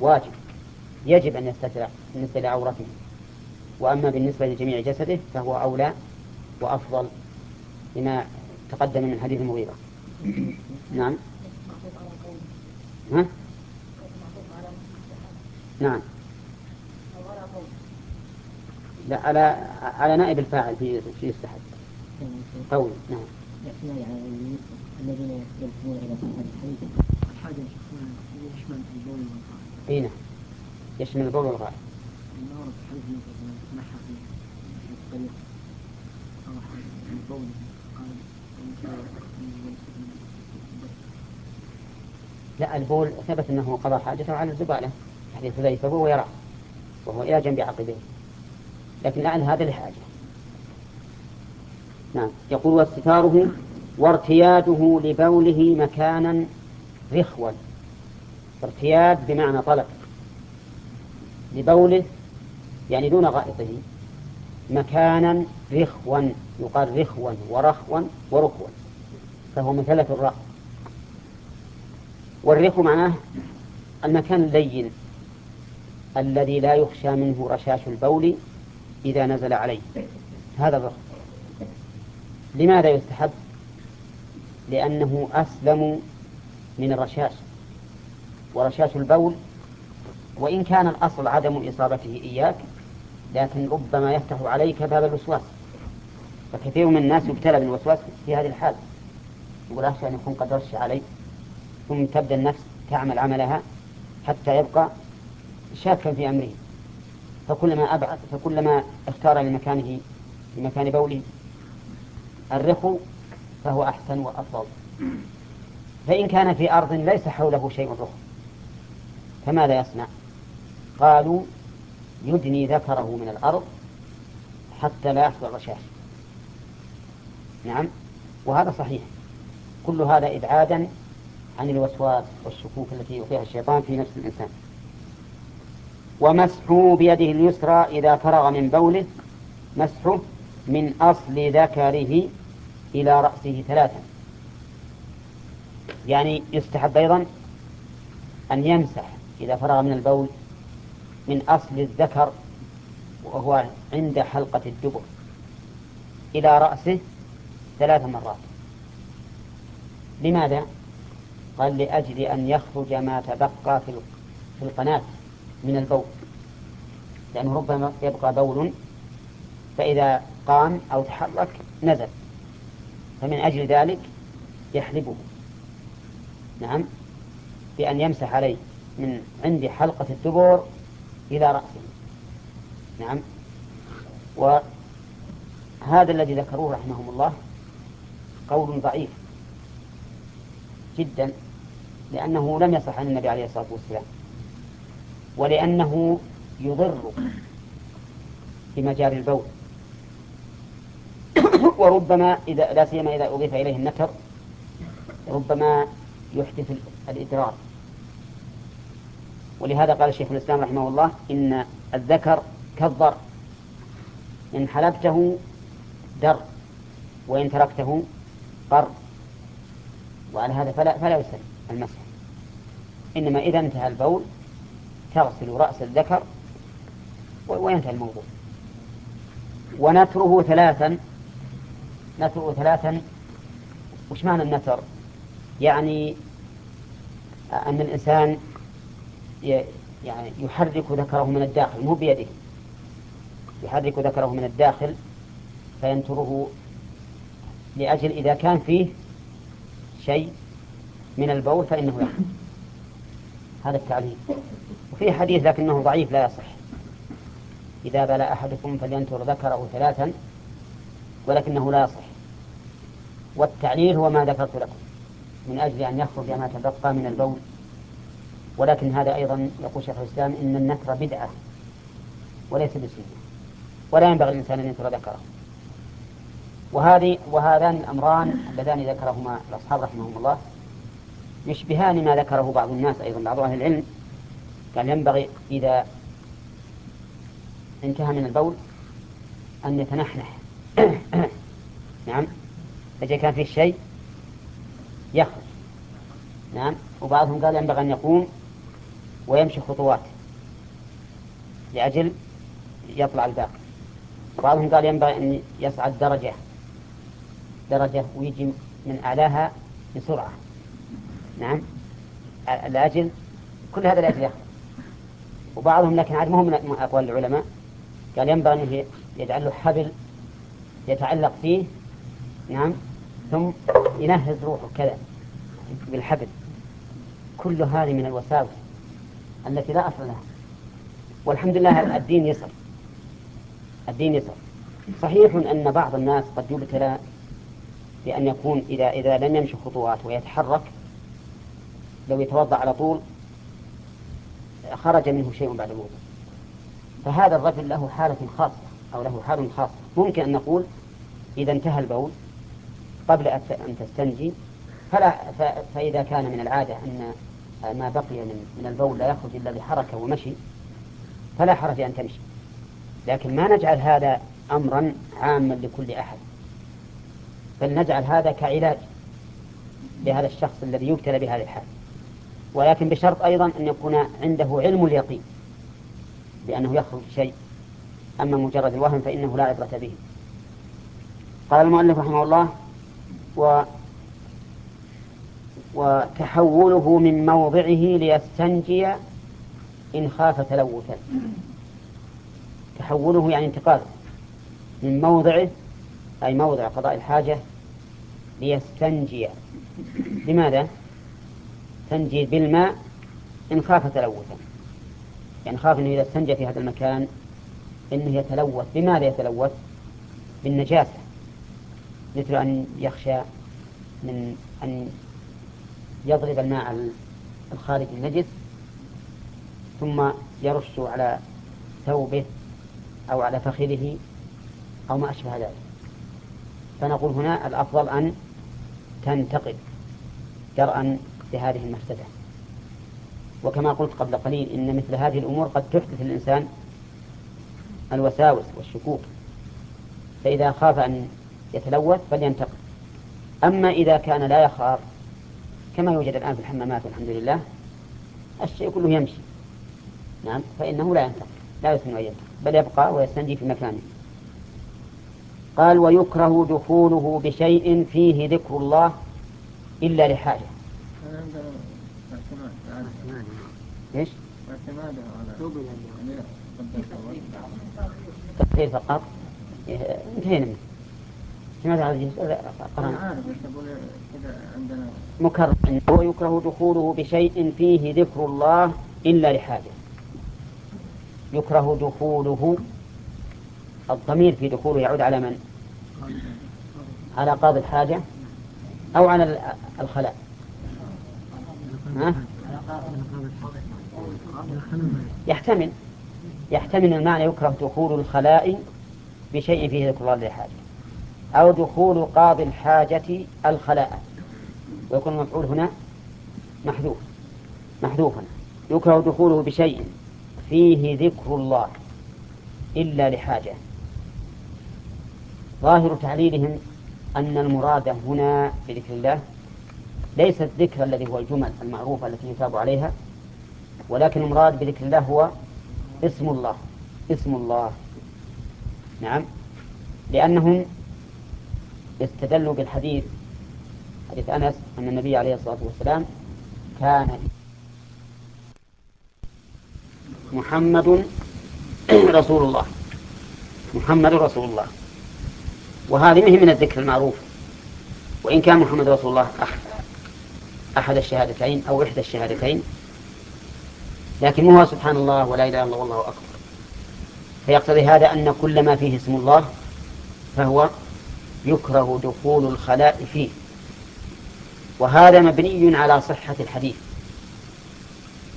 واجب. يجب أن يستتر بالنسبة لعورته. وأما بالنسبة لجميع جسده فهو أولى وأفضل لما تقدم من حديث المغيرة. نعم. ها؟ نعم. لا على على نائب الفاعل في في يستحب قول نعم. الذين ينتمون إلى صحه الحديث الحاجة يشمل البول والغائط إي نعم. يشمل البول والغائط لا البول ثبت أنه قضى حاجته على الزبالة حديث حذيفه وهو يرى وهو إلى جنب عقبيه. لكن الآن هذا لحاجة. نعم. يقول واستتاره وارتياده لبوله مكانا رخوا. ارتياد بمعنى طلب. لبوله يعني دون غائطه مكانا رخوا يقال رخوا ورخوا ورخوا فهو مثلث الراء. والرخو معناه المكان اللين الذي لا يخشى منه رشاش البول إذا نزل عليه. هذا الرخو. لماذا يستحب؟ لأنه أسلم من الرشاش ورشاش البول وإن كان الأصل عدم إصابته إياك لكن ربما يفتح عليك باب الوسواس. فكثير من الناس يبتلى بالوسواس في هذه الحال يقول أخشى أن يكون قد رش علي ثم تبدأ النفس تعمل عملها حتى يبقى شاكا في أمره. فكلما أبعد فكلما اختار لمكانه لمكان بوله الرخو فهو أحسن وأفضل. فإن كان في أرض ليس حوله شيء رخو فماذا يصنع؟ قالوا يدني ذكره من الأرض حتى لا يحصل الرشاش. نعم. وهذا صحيح. كل هذا إبعادا عن الوسواس والشكوك التي يلقيها الشيطان في نفس الإنسان. ومسحه بيده اليسرى إذا فرغ من بوله مسحه من أصل ذكره إلى رأسه ثلاثا. يعني يستحب أيضا أن يمسح إذا فرغ من البول من أصل الذكر وهو عند حلقة الدبر إلى رأسه ثلاث مرات. لماذا؟ قال لأجل أن يخرج ما تبقى في في القناة من البول. لأنه ربما يبقى بول فإذا قام أو تحرك نزل. فمن أجل ذلك يحلبه. نعم؟ بأن يمسح عليه من عند حلقة الدبر إلى رأسه. نعم؟ هذا الذي ذكروه رحمهم الله قول ضعيف جدا لأنه لم يصح عن النبي عليه الصلاة والسلام ولأنه يضر بمجاري البول. وربما إذا لا سيما إذا أضيف إليه النكر ربما يحدث الإدرار. ولهذا قال الشيخ الإسلام رحمه الله إن الذكر كالضر إن حلبته در وإن تركته قر وعلى هذا فلا فلا يسلم المسح. إنما إذا انتهى البول تغسل رأس الذكر وينتهي الموضوع. ونتره ثلاثا نتره ثلاثا. وش معنى النتر؟ يعني أن الإنسان يعني يحرك ذكره من الداخل مو بيده. يحرك ذكره من الداخل فينتره لأجل إذا كان فيه شيء من البول فإنه يخرج هذا التعليل. وفي حديث لكنه ضعيف لا يصح. إذا بلى أحدكم فلينتر ذكره ثلاثا ولكنه لا يصح. والتعليل هو ما ذكرت لكم من أجل أن يخرج ما تبقى من البول. ولكن هذا أيضا يقول شيخ الإسلام إن النكر بدعة وليس بسنة. ولا ينبغي الإنسان أن ينكر ذكره. وهذه وهذان الأمران اللذان ذكرهما الأصحاب رحمهم الله يشبهان ما ذكره بعض الناس أيضا بعض أهل العلم. قال ينبغي إذا انتهى من البول أن يتنحنح. نعم. إذا كان فيه شيء يخرج. نعم. وبعضهم قال ينبغي أن يقوم ويمشي خطوات لأجل يطلع الباقي. وبعضهم قال ينبغي أن يصعد درجة. درجة ويجي من أعلاها بسرعة. نعم. لأجل كل هذا لأجل يخرج وبعضهم لكن عاد مهم من أقوال العلماء. قال ينبغي أن يجعل له حبل يتعلق فيه. نعم. ثم ينهز روحه كذا بالحبل. كل هذه من الوساوس التي لا أصل لها. والحمد لله الدين يسر. الدين يسر. صحيح أن بعض الناس قد يبتلى بأن يكون إذا إذا لم يمشي خطوات ويتحرك لو يتوضأ على طول خرج منه شيء بعد الوضوء. فهذا الرجل له حالة خاصة أو له حال خاصة. ممكن أن نقول إذا انتهى البول قبل أن تستنجي فلا فإذا كان من العادة أن ما بقي من من البول لا يخرج إلا بحركة ومشي فلا حرج أن تمشي. لكن ما نجعل هذا أمرا عاما لكل أحد. بل نجعل هذا كعلاج لهذا الشخص الذي يبتلى بهذه الحال ولكن بشرط أيضا أن يكون عنده علم اليقين بأنه يخرج شيء أما مجرد الوهم فإنه لا عبرة به. قال المؤلف رحمه الله و وتحوله من موضعه ليستنجي إن خاف تلوثا. تحوله يعني انتقاله. من موضعه أي موضع قضاء الحاجة ليستنجي. لماذا؟ تنجي بالماء إن خاف تلوثا. يعني خاف أنه إذا استنجى في هذا المكان أنه يتلوث. بماذا يتلوث؟ بالنجاسة. مثل أن يخشى من أن يضرب الماء الخارج النجس ثم يرش على ثوبه أو على فخذه أو ما أشبه ذلك. فنقول هنا الأفضل أن تنتقد درءا لهذه المفسدة. وكما قلت قبل قليل إن مثل هذه الأمور قد تحدث الإنسان الوساوس والشكوك. فإذا خاف أن يتلوث فلينتقد. أما إذا كان لا يخاف كما يوجد الآن في الحمامات والحمد لله الشيء كله يمشي. نعم فإنه لا ينتقد لا يسمى أن ينتقد بل يبقى ويستنجي في مكانه. قال ويكره دخوله بشيء فيه ذكر الله إلا لحاجة. إيش؟ تقدير فقط؟ انتهينا منه. هذا الجزء؟ قرأنا. مكرر. ويكره دخوله بشيء فيه ذكر الله إلا لحاجة. يكره دخوله الضمير في دخوله يعود على من؟ على قاضي الحاجة أو على الخلاء. ها؟ يحتمل. يحتمل المعنى يكره دخول الخلاء بشيء فيه ذكر الله للحاجة. أو دخول قاضي الحاجة الخلاء. ويكون المفعول هنا محذوف. محذوفا يكره دخوله بشيء فيه ذكر الله إلا لحاجة. ظاهر تعليلهم أن المراد هنا بذكر الله ليس الذكر الذي هو الجمل المعروفة التي يثاب عليها ولكن المراد بذكر الله هو اسم الله اسم الله. نعم. لأنهم استدلوا بالحديث حديث أنس أن النبي عليه الصلاة والسلام كان محمد رسول الله محمد رسول الله. وهذه مهي من الذكر المعروف. وإن كان محمد رسول الله أحد الشهادتين أو إحدى الشهادتين. لكن هو سبحان الله ولا إله إلا الله والله أكبر. فيقتضي هذا أن كل ما فيه اسم الله فهو يكره دخول الخلاء فيه. وهذا مبني على صحة الحديث.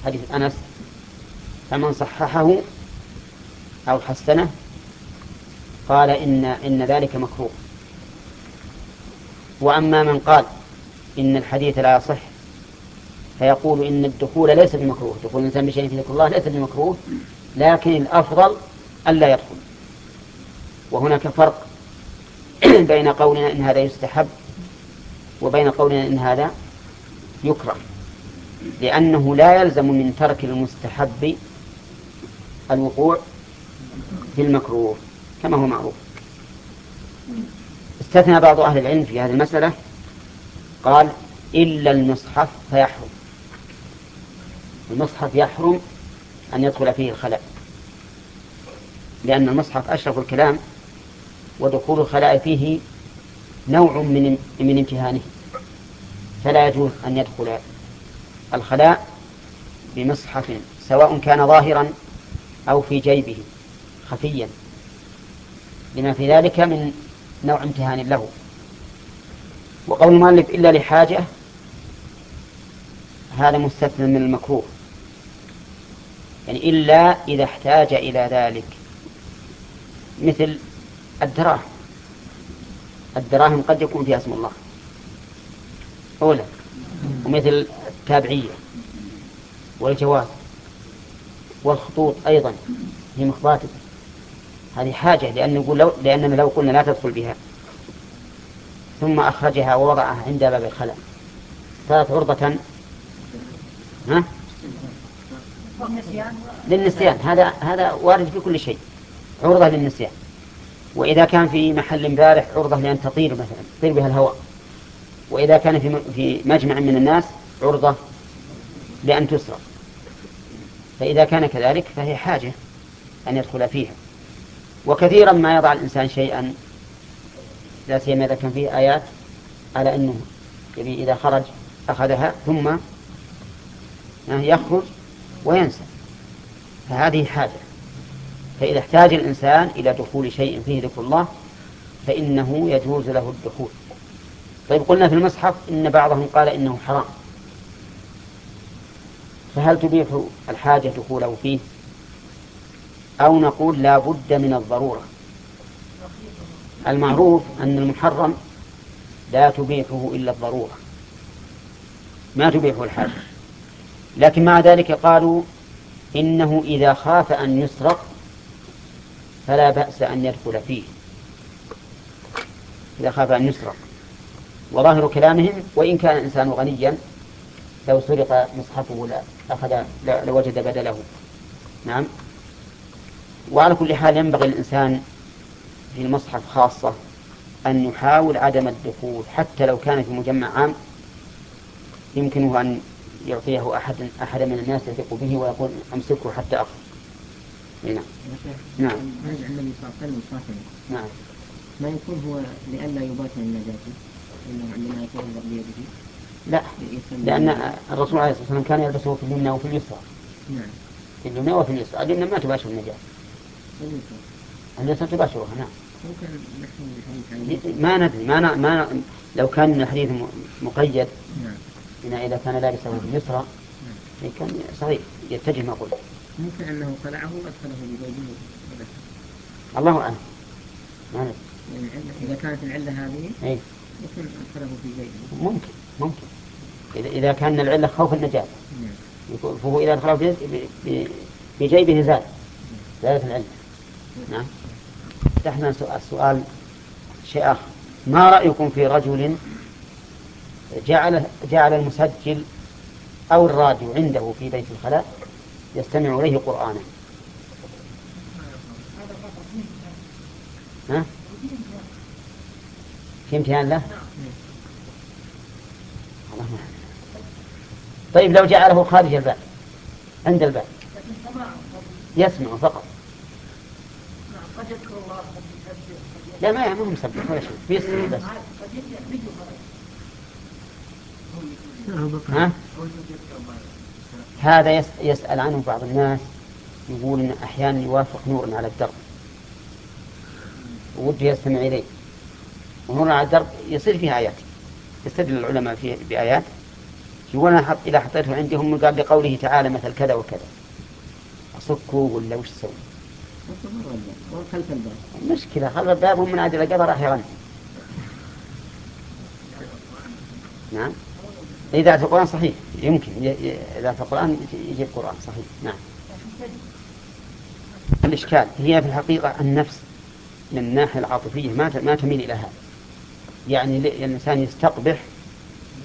حديث أنس فمن صححه أو حسنه قال إن إن ذلك مكروه. وأما من قال إن الحديث لا يصح فيقول إن الدخول ليس بمكروه. دخول الإنسان بشيء في ذكر الله ليس بمكروه لكن الأفضل ألا يدخل. وهناك فرق بين قولنا إن هذا يستحب وبين قولنا إن هذا يكره. لأنه لا يلزم من ترك المستحب الوقوع في المكروه. كما هو معروف. استثنى بعض أهل العلم في هذه المسألة قال إلا المصحف فيحرم. المصحف يحرم أن يدخل فيه الخلاء لأن المصحف أشرف الكلام ودخول الخلاء فيه نوع من من امتهانه. فلا يجوز أن يدخل الخلاء بمصحف سواء كان ظاهرا أو في جيبه خفيا. لما في ذلك من نوع امتهان له. وقول المؤلف إلا لحاجة هذا مستثنى من المكروه. يعني إلا إذا احتاج إلى ذلك. مثل الدراهم. الدراهم قد يكون فيها اسم الله. أولا. ومثل التابعية. والجواز. والخطوط أيضا. هي مخباتة هذه حاجة لأن نقول لو لأننا لو قلنا لا تدخل بها. ثم أخرجها ووضعها عند باب الخلاء. صارت عرضة. ها؟ للنسيان. هذا هذا وارد في كل شيء. عرضة للنسيان. وإذا كان في محل بارح عرضة لأن تطير مثلا تطير بها الهواء. وإذا كان في في مجمع من الناس عرضة لأن تسرق. فإذا كان كذلك فهي حاجة أن يدخل فيها. وكثيرا ما يضع الإنسان شيئا لا سيما إذا كان فيه آيات على أنه يبي إذا خرج أخذها ثم يخرج وينسى. فهذه حاجة. فإذا احتاج الإنسان إلى دخول شيء فيه ذكر الله فإنه يجوز له الدخول. طيب قلنا في المصحف إن بعضهم قال إنه حرام. فهل تبيح الحاجة دخوله فيه؟ أو نقول لا بد من الضرورة. المعروف أن المحرم لا تبيحه إلا الضرورة. ما تبيحه الحاجة لكن مع ذلك قالوا إنه إذا خاف أن يسرق فلا بأس أن يدخل فيه. إذا خاف أن يسرق. وظاهر كلامهم وإن كان الإنسان غنيا لو سرق مصحفه لأخذ لوجد بدله. نعم. وعلى كل حال ينبغي الإنسان في المصحف خاصة أن يحاول عدم الدخول حتى لو كان في مجمع عام يمكنه أن يعطيه أحد أحد من الناس يثق به ويقول أمسكه حتى أخذ نعم. نعم. عليه وسلم نعم. ما يكون هو لئلا يبات من النجاة إنه عندما يكون بيده؟ لا. لأن الرسول عليه الصلاة والسلام كان يلبسه في اليمنى وفي اليسرى. نعم. في اليمنى وفي اليسرى اليمنى ما تباشر النجاة اليسرى تباشرها نعم. ما ندري ما, ن... ما ن... لو كان الحديث مقيد نعم. إذا كان لابسه في اليسرى كان صحيح يتجه ما قلت. ممكن أنه خلعه وأدخله وبس. الله أعلم. ما ندري. يعني إذا كانت العلة هذه أي ممكن أدخله في جيبه ممكن ممكن. إذا, إذا كان العلة خوف النجاة. نعم. فهو إذا أدخله في, جيبه زال زالت العلة. نعم فتحنا سؤال, سؤال شيء آخر ما رأيكم في رجل جعل جعل المسجل أو الراديو عنده في بيت الخلاء يستمع إليه قرآنا ها؟ في امتحان له؟ الله. طيب لو جعله خارج الباب عند الباب يسمع فقط قد يذكر الله قد يسبح لا ما ما هو مسبح ولا شيء. بيسمع بس. ها؟ هذا يس يسأل عنه بعض الناس يقول إن أحيانا يوافق نور على الدرب. وده يستمع إليه. ونور على الدرب يصير فيه آيات. يستدل العلماء فيه بآيات. يقول أنا حط إذا حطيته عندهم قال بقوله تعالى مثل كذا وكذا. أصكه ولا وش أسوي؟ مرة الباب المشكلة خلف الباب هم من عاد القبر راح يغني نعم. إذا القرآن صحيح يمكن. إذا القرآن يجيب قرآن صحيح. نعم. الإشكال هي في الحقيقة النفس من الناحية العاطفية ما ما تميل إلى هذا. يعني الإنسان يستقبح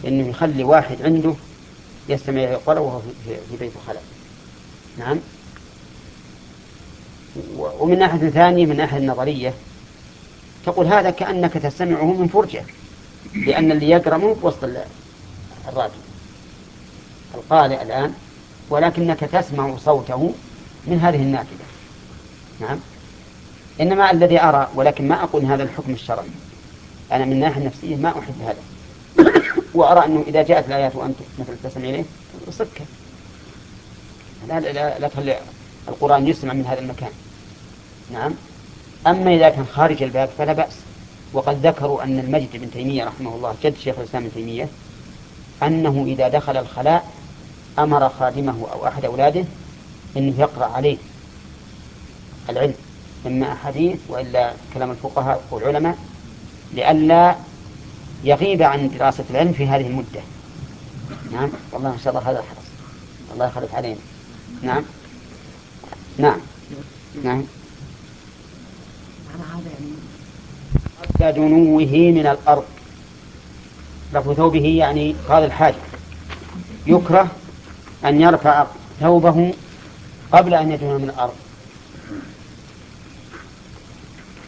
إنه يخلي واحد عنده يستمع إلى القرآن وهو في- بيت الخلاء. نعم. ومن ناحية ثانية من ناحية النظرية تقول هذا كأنك تستمعه من فرجة لأن اللي يقرأ مو بوسط ال- الراديو القارئ الآن ولكنك تسمع صوته من هذه النافذة نعم؟ إنما الذي أرى ولكن ما أقول هذا الحكم الشرعي. أنا من الناحية النفسية ما أحب هذا. وأرى أنه إذا جاءت الآيات وأنت مثل تستمع إليه صكه لا, لا, لا, لا تخلي القرآن يسمع من هذا المكان. نعم. أما إذا كان خارج الباب فلا بأس. وقد ذكروا أن المجد بن تيمية رحمه الله جد شيخ الإسلام ابن تيمية أنه إذا دخل الخلاء أمر خادمه أو أحد أولاده أنه يقرأ عليه العلم إما أحاديث وإلا كلام الفقهاء والعلماء لئلا يغيب عن دراسة العلم في هذه المدة. نعم. والله إن شاء الله هذا الحرص الله يخلف علينا. نعم. نعم. نعم. يعني كدنوه من الأرض. رفع ثوبه يعني قال الحاج يكره أن يرفع ثوبه قبل أن يدنو من الأرض.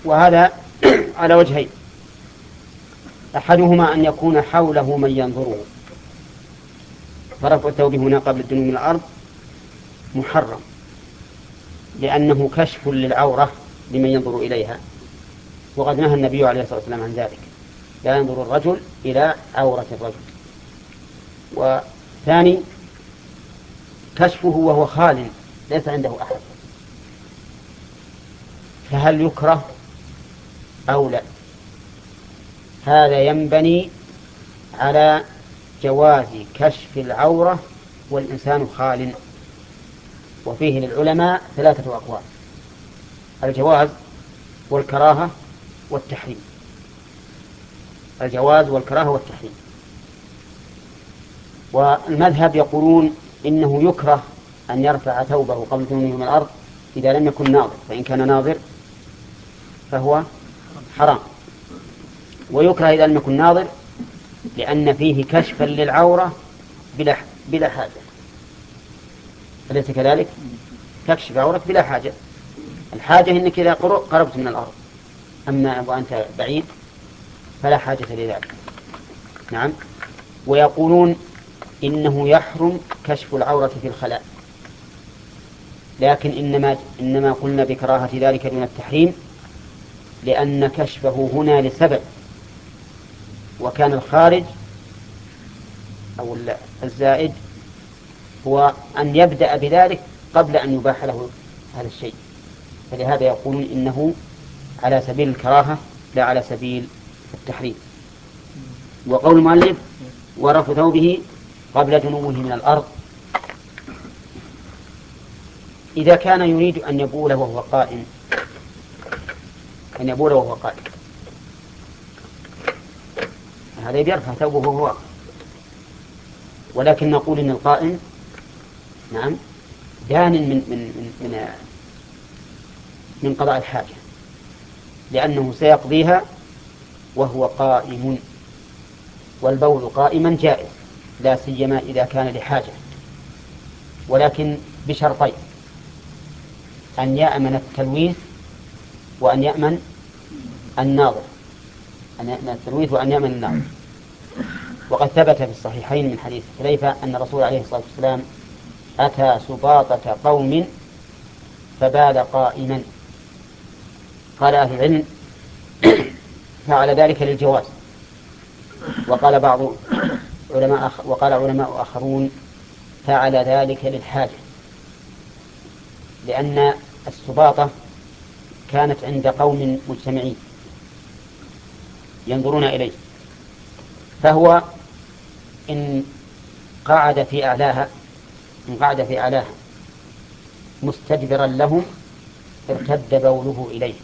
وهذا على وجهين. أحدهما أن يكون حوله من ينظره. فرفع الثوب هنا قبل الدنو من الأرض محرم. لأنه كشف للعورة لمن ينظر إليها. وقد نهى النبي عليه الصلاة والسلام عن ذلك. لا ينظر الرجل إلى عورة الرجل. وثاني كشفه وهو خال ليس عنده أحد. فهل يكره أو لا؟ هذا ينبني على جواز كشف العورة والإنسان خال. وفيه للعلماء ثلاثة أقوال الجواز والكراهة والتحريم. الجواز والكراهة والتحريم. والمذهب يقولون إنه يكره أن يرفع ثوبه قبل دونه من الأرض إذا لم يكن ناظر فإن كان ناظر فهو حرام. ويكره إذا لم يكن ناظر لأن فيه كشفا للعورة بلا بلا حاجة. أليس كذلك؟ تكشف عورك بلا حاجة. الحاجة أنك إذا قر- قربت من الأرض. أما وأنت بعيد فلا حاجة لذلك. نعم. ويقولون إنه يحرم كشف العورة في الخلاء. لكن إنما إنما قلنا بكراهة ذلك دون التحريم لأن كشفه هنا لسبب. وكان الخارج أو ال- الزائد هو أن يبدأ بذلك قبل أن يباح له هذا الشيء. فلهذا يقولون إنه على سبيل الكراهة لا على سبيل التحريم. وقول المؤلف ورف ثوبه قبل دنوه من الأرض إذا كان يريد أن يبول وهو قائم أن يبول وهو قائم. هذا يرفع ثوبه وهو ولكن نقول إن القائم نعم. دان من من من من, من قضاء الحاجة. لأنه سيقضيها وهو قائم. والبول قائما جائز. لا سيما إذا كان لحاجة. ولكن بشرطين. أن يأمن التلويث وأن يأمن الناظر. أن يأمن التلويث وأن يأمن الناظر. وقد ثبت في الصحيحين من حديث حذيفة أن الرسول عليه الصلاة والسلام أتى سباطة قوم فبال قائما. قال أهل العلم فعل ذلك للجواز. وقال بعض علماء وقال علماء آخرون فعل ذلك للحاجة. لأن السباطة كانت عند قوم مجتمعين ينظرون إليه. فهو إن قعد في أعلاها إن قعد في أعلاها مستدبرا لهم ارتد بوله إليه.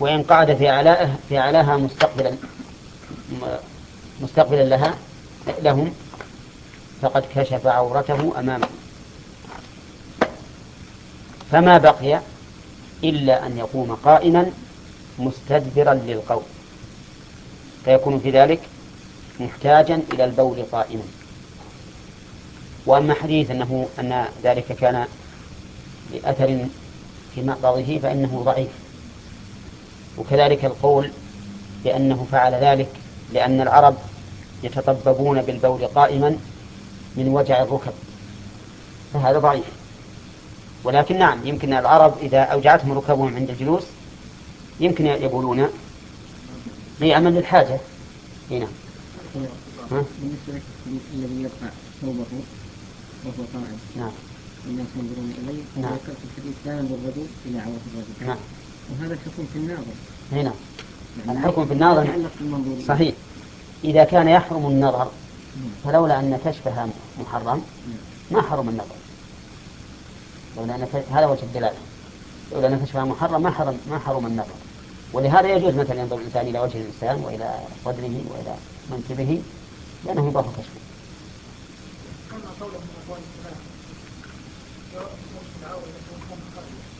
وإن قعد في أعلاها في أعلاها مستقبلا مستقبلا لها لهم فقد كشف عورته أمامهم فما بقي إلا أن يقوم قائما مستدبرا للقول. فيكون في ذلك محتاجا إلى البول قائما. وأما حديث أنه أن ذلك كان لأثر في مقبضه فإنه ضعيف. وكذلك القول بأنه فعل ذلك لأن العرب يتطببون بالبول قائما من وجع الركب. فهذا ضعيف. ولكن نعم يمكن العرب إذا أوجعتهم ركبهم عند الجلوس يمكن يبولون. لعمل الحاجة. هنا. بالنسبة الذي يرفع ثوبه وهو قائم نعم الناس ينظرون إليه نعم. ذكرت الحديث لا ينظر الرجل إلى عورة الرجل نعم وهذا الحكم في الناظر هنا يعني الحكم في الناظر صحيح إذا كان يحرم النظر نعم. فلولا أن كشفها محرم ما حرم النظر لولا أن هذا وجه الدلالة لولا أن كشفها محرم ما حرم ما حرم النظر ولهذا يجوز مثلا ينظر الإنسان إلى وجه الإنسان وإلى صدره وإلى منكبه لأنه يضاف كشفه كما قوله من أقوال السلام يوم العورة يكون خارج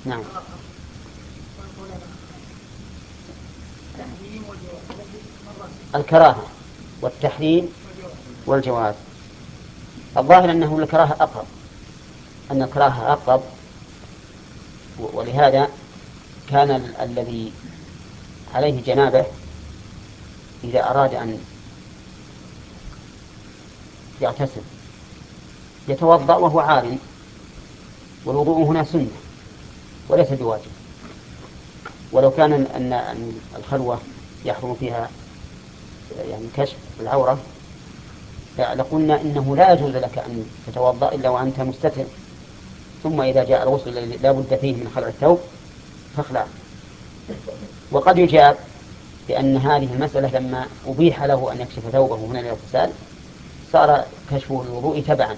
نعم. الكراهة والتحريم والجواز. الظاهر أنه الكراهة أقرب. أن الكراهة أقرب ولهذا كان ال- الذي عليه جنابه إذا أراد أن يغتسل يتوضأ وهو عار والوضوء هنا سنة وليس بواجب. ولو كان أن أن الخلوة يحرم فيها يعني كشف العورة لقلنا إنه لا يجوز لك أن تتوضأ إلا وأنت مستتر. ثم إذا جاء الغسل الذي لا بد فيه من خلع الثوب فاخلع. وقد يجاب بأن هذه المسألة لما أبيح له أن يكشف ثوبه هنا للاغتسال صار كشفه للوضوء تبعا.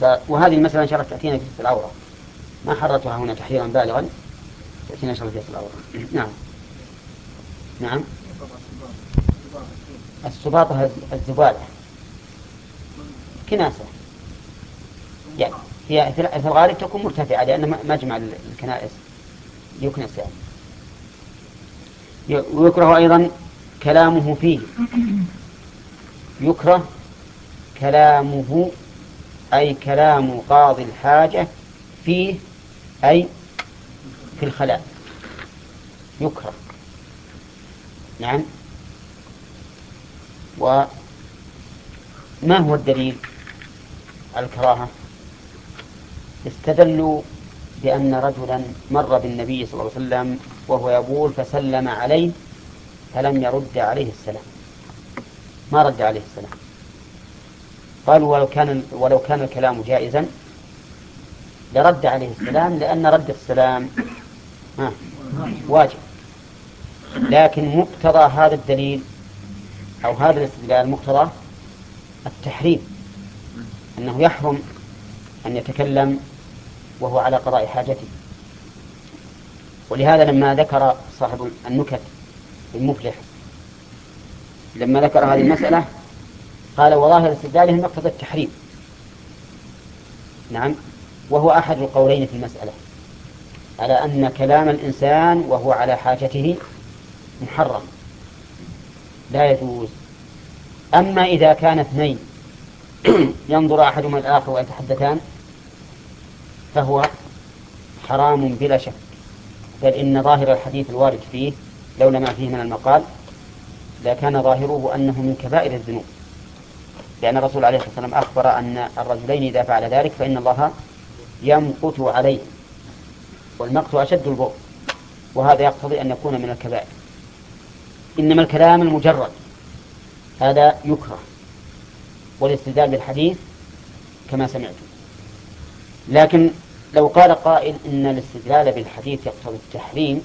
ف- وهذه المسألة إن شاء الله تأتينا في العورة. ما حررتها هنا تحريرا بالغا تأتينا إن شاء الله في العورة. نعم. نعم. السباطة الزبالة. كناسة. يعني هي في الغالب تكون مرتفعة لأن مجمع الكنائس. يكنس يعني. ويكره أيضا كلامه فيه. يكره كلامه أي كلام قاضي الحاجة فيه أي في الخلاء. يكره. نعم. وما هو الدليل؟ الكراهة. استدلوا بأن رجلا مر بالنبي صلى الله عليه وسلم وهو يبول فسلم عليه فلم يرد عليه السلام. ما رد عليه السلام. قالوا ولو كان ولو كان الكلام جائزا لرد عليه السلام لأن رد السلام واجب. لكن مقتضى هذا الدليل أو هذا الاستدلال مقتضى التحريم أنه يحرم أن يتكلم وهو على قضاء حاجته. ولهذا لما ذكر صاحب النكت المفلح لما ذكر هذه المسألة قال وظاهر استدلاله مقتضى التحريم. نعم. وهو أحد القولين في المسألة. على أن كلام الإنسان وهو على حاجته محرم. لا يجوز. أما إذا كان اثنين ينظر أحدهما الآخر ويتحدثان فهو حرام بلا شك. بل إن ظاهر الحديث الوارد فيه لولا ما فيه من المقال لكان ظاهره أنه من كبائر الذنوب. لأن الرسول عليه الصلاة والسلام أخبر أن الرجلين إذا فعل ذلك فإن الله يمقت عليه والمقت أشد البغض وهذا يقتضي أن يكون من الكبائر. إنما الكلام المجرد هذا يكره والاستدلال بالحديث كما سمعتم. لكن لو قال قائل إن الاستدلال بالحديث يقتضي التحريم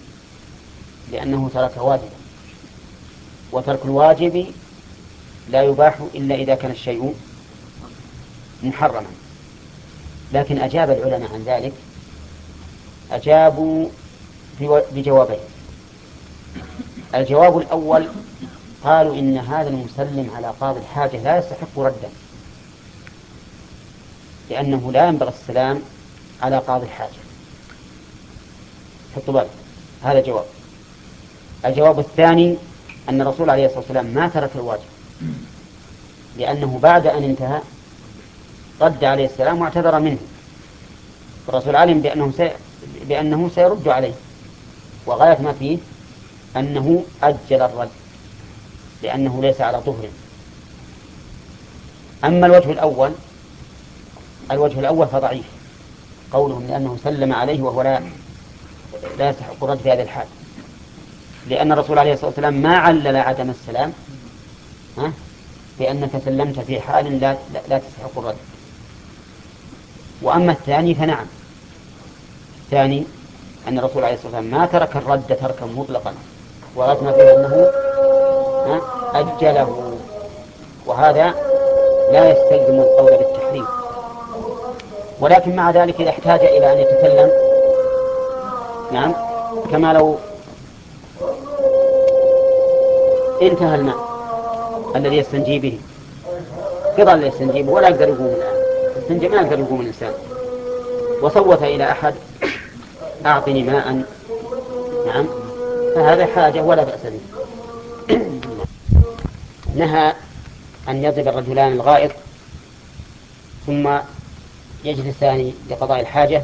لأنه ترك واجبا وترك الواجب لا يباح إلا إذا كان الشيء محرما. لكن أجاب العلماء عن ذلك أجابوا بجوابين. الجواب الأول قالوا إن هذا المسلم على قاضي الحاجة لا يستحق ردا لأنه لا ينبغي السلام على قاضي الحاجة. حطوا بالك هذا جواب. الجواب الثاني أن الرسول عليه الصلاة والسلام ما ترك الواجب. لأنه بعد أن انتهى رد عليه السلام واعتذر منه. الرسول علم بأنه سي... بأنه سيرد عليه. وغاية ما فيه أنه أجل الرد لأنه ليس على طهر. أما الوجه الأول الوجه الأول فضعيف. قولهم لأنه سلم عليه وهو لا لا يستحق الرد في هذه الحال. لأن الرسول عليه الصلاة والسلام ما علل عدم السلام. ها؟ بأنك سلمت في حال لا, لا, تستحق الرد. وأما الثاني فنعم. الثاني أن الرسول عليه الصلاة والسلام ما ترك الرد تركا مطلقا. ما فيه أنه أجله. وهذا لا يستلزم القول بالتحريم. ولكن مع ذلك إذا احتاج إلى أن يتكلم نعم كما لو انتهى الماء. الذي يستنجي به قضى اللي يستنجي به ولا يقدر يقوم الآن يستنجي ما يقدر يقوم الإنسان. وصوت إلى أحد أعطني ماء. نعم. فهذا حاجة ولا بأس به نهى أن يضرب الرجلان الغائط ثم يجلسان لقضاء الحاجة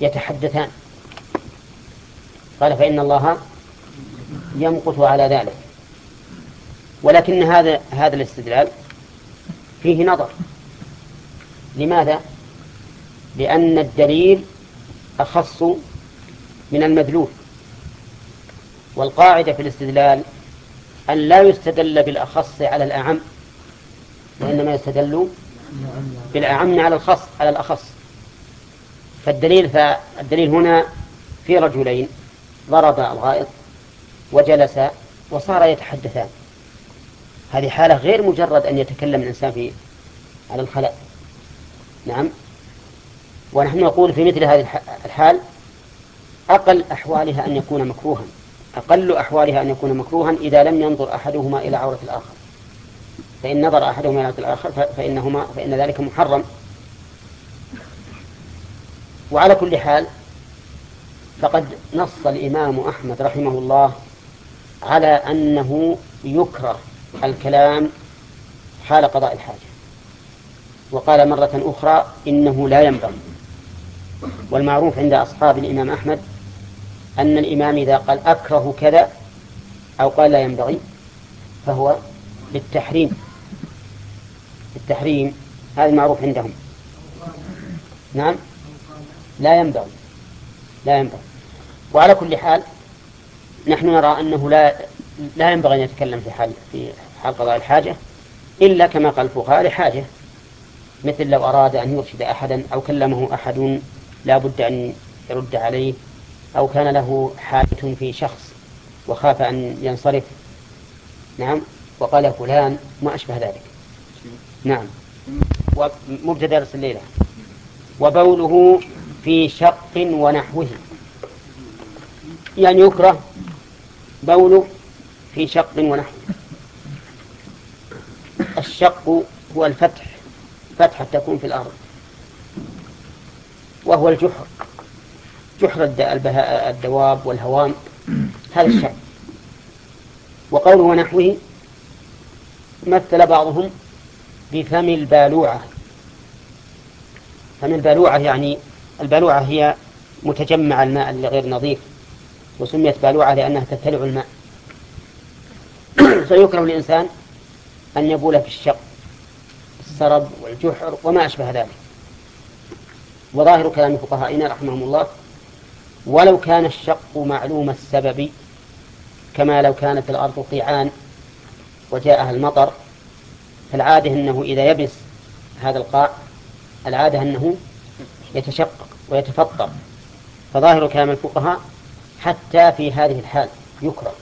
يتحدثان. قال فإن الله يمقت على ذلك. ولكن هذا هذا الاستدلال فيه نظر. لماذا؟ لأن الدليل أخص من المدلول. والقاعدة في الاستدلال أن لا يستدل بالأخص على الأعم وإنما يستدل بالأعم على الخص على الأخص. فالدليل فالدليل هنا في رجلين ضرب الغائط وجلس وصار يتحدثان. هذه حالة غير مجرد أن يتكلم الإنسان في على الخلاء. نعم. ونحن نقول في مثل هذه الحال أقل أحوالها أن يكون مكروها. أقل أحوالها أن يكون مكروها إذا لم ينظر أحدهما إلى عورة الآخر. فإن نظر أحدهما إلى عورة الآخر فإنهما فإن ذلك محرم. وعلى كل حال فقد نص الإمام أحمد رحمه الله على أنه يكره الكلام حال قضاء الحاجة. وقال مرة أخرى إنه لا ينبغي. والمعروف عند أصحاب الإمام أحمد أن الإمام إذا قال أكره كذا أو قال لا ينبغي فهو للتحريم التحريم هذا المعروف عندهم. نعم. لا ينبغي. لا ينبغي. وعلى كل حال نحن نرى أنه لا لا ينبغي أن يتكلم في حال في حال قضاء الحاجة إلا كما قال الفقهاء لحاجة. مثل لو أراد أن يرشد أحدا أو كلمه أحد لا بد أن يرد عليه. أو كان له حاجة في شخص وخاف أن ينصرف. نعم. وقال فلان ما أشبه ذلك. نعم. ومبتدأ درس الليلة. وبوله في شق ونحوه. يعني يكره بوله في شق ونحوه الشق هو الفتح فتحة تكون في الأرض. وهو الجحر. جحر الدواب والهوام. هذا الشق. وقوله ونحوه مثل بعضهم بفم البالوعة. فم البالوعة يعني البالوعة هي متجمع الماء الغير نظيف وسميت بالوعة لأنها تبتلع الماء. فيكره الإنسان أن يبول في الشق السرب والجحر وما أشبه ذلك. وظاهر كلام فقهائنا رحمهم الله ولو كان الشق معلوم السبب كما لو كانت الأرض قيعان وجاءها المطر فالعادة أنه إذا يبس هذا القاع العادة أنه يتشقق ويتفطر. فظاهر كلام الفقهاء حتى في هذه الحال يكره.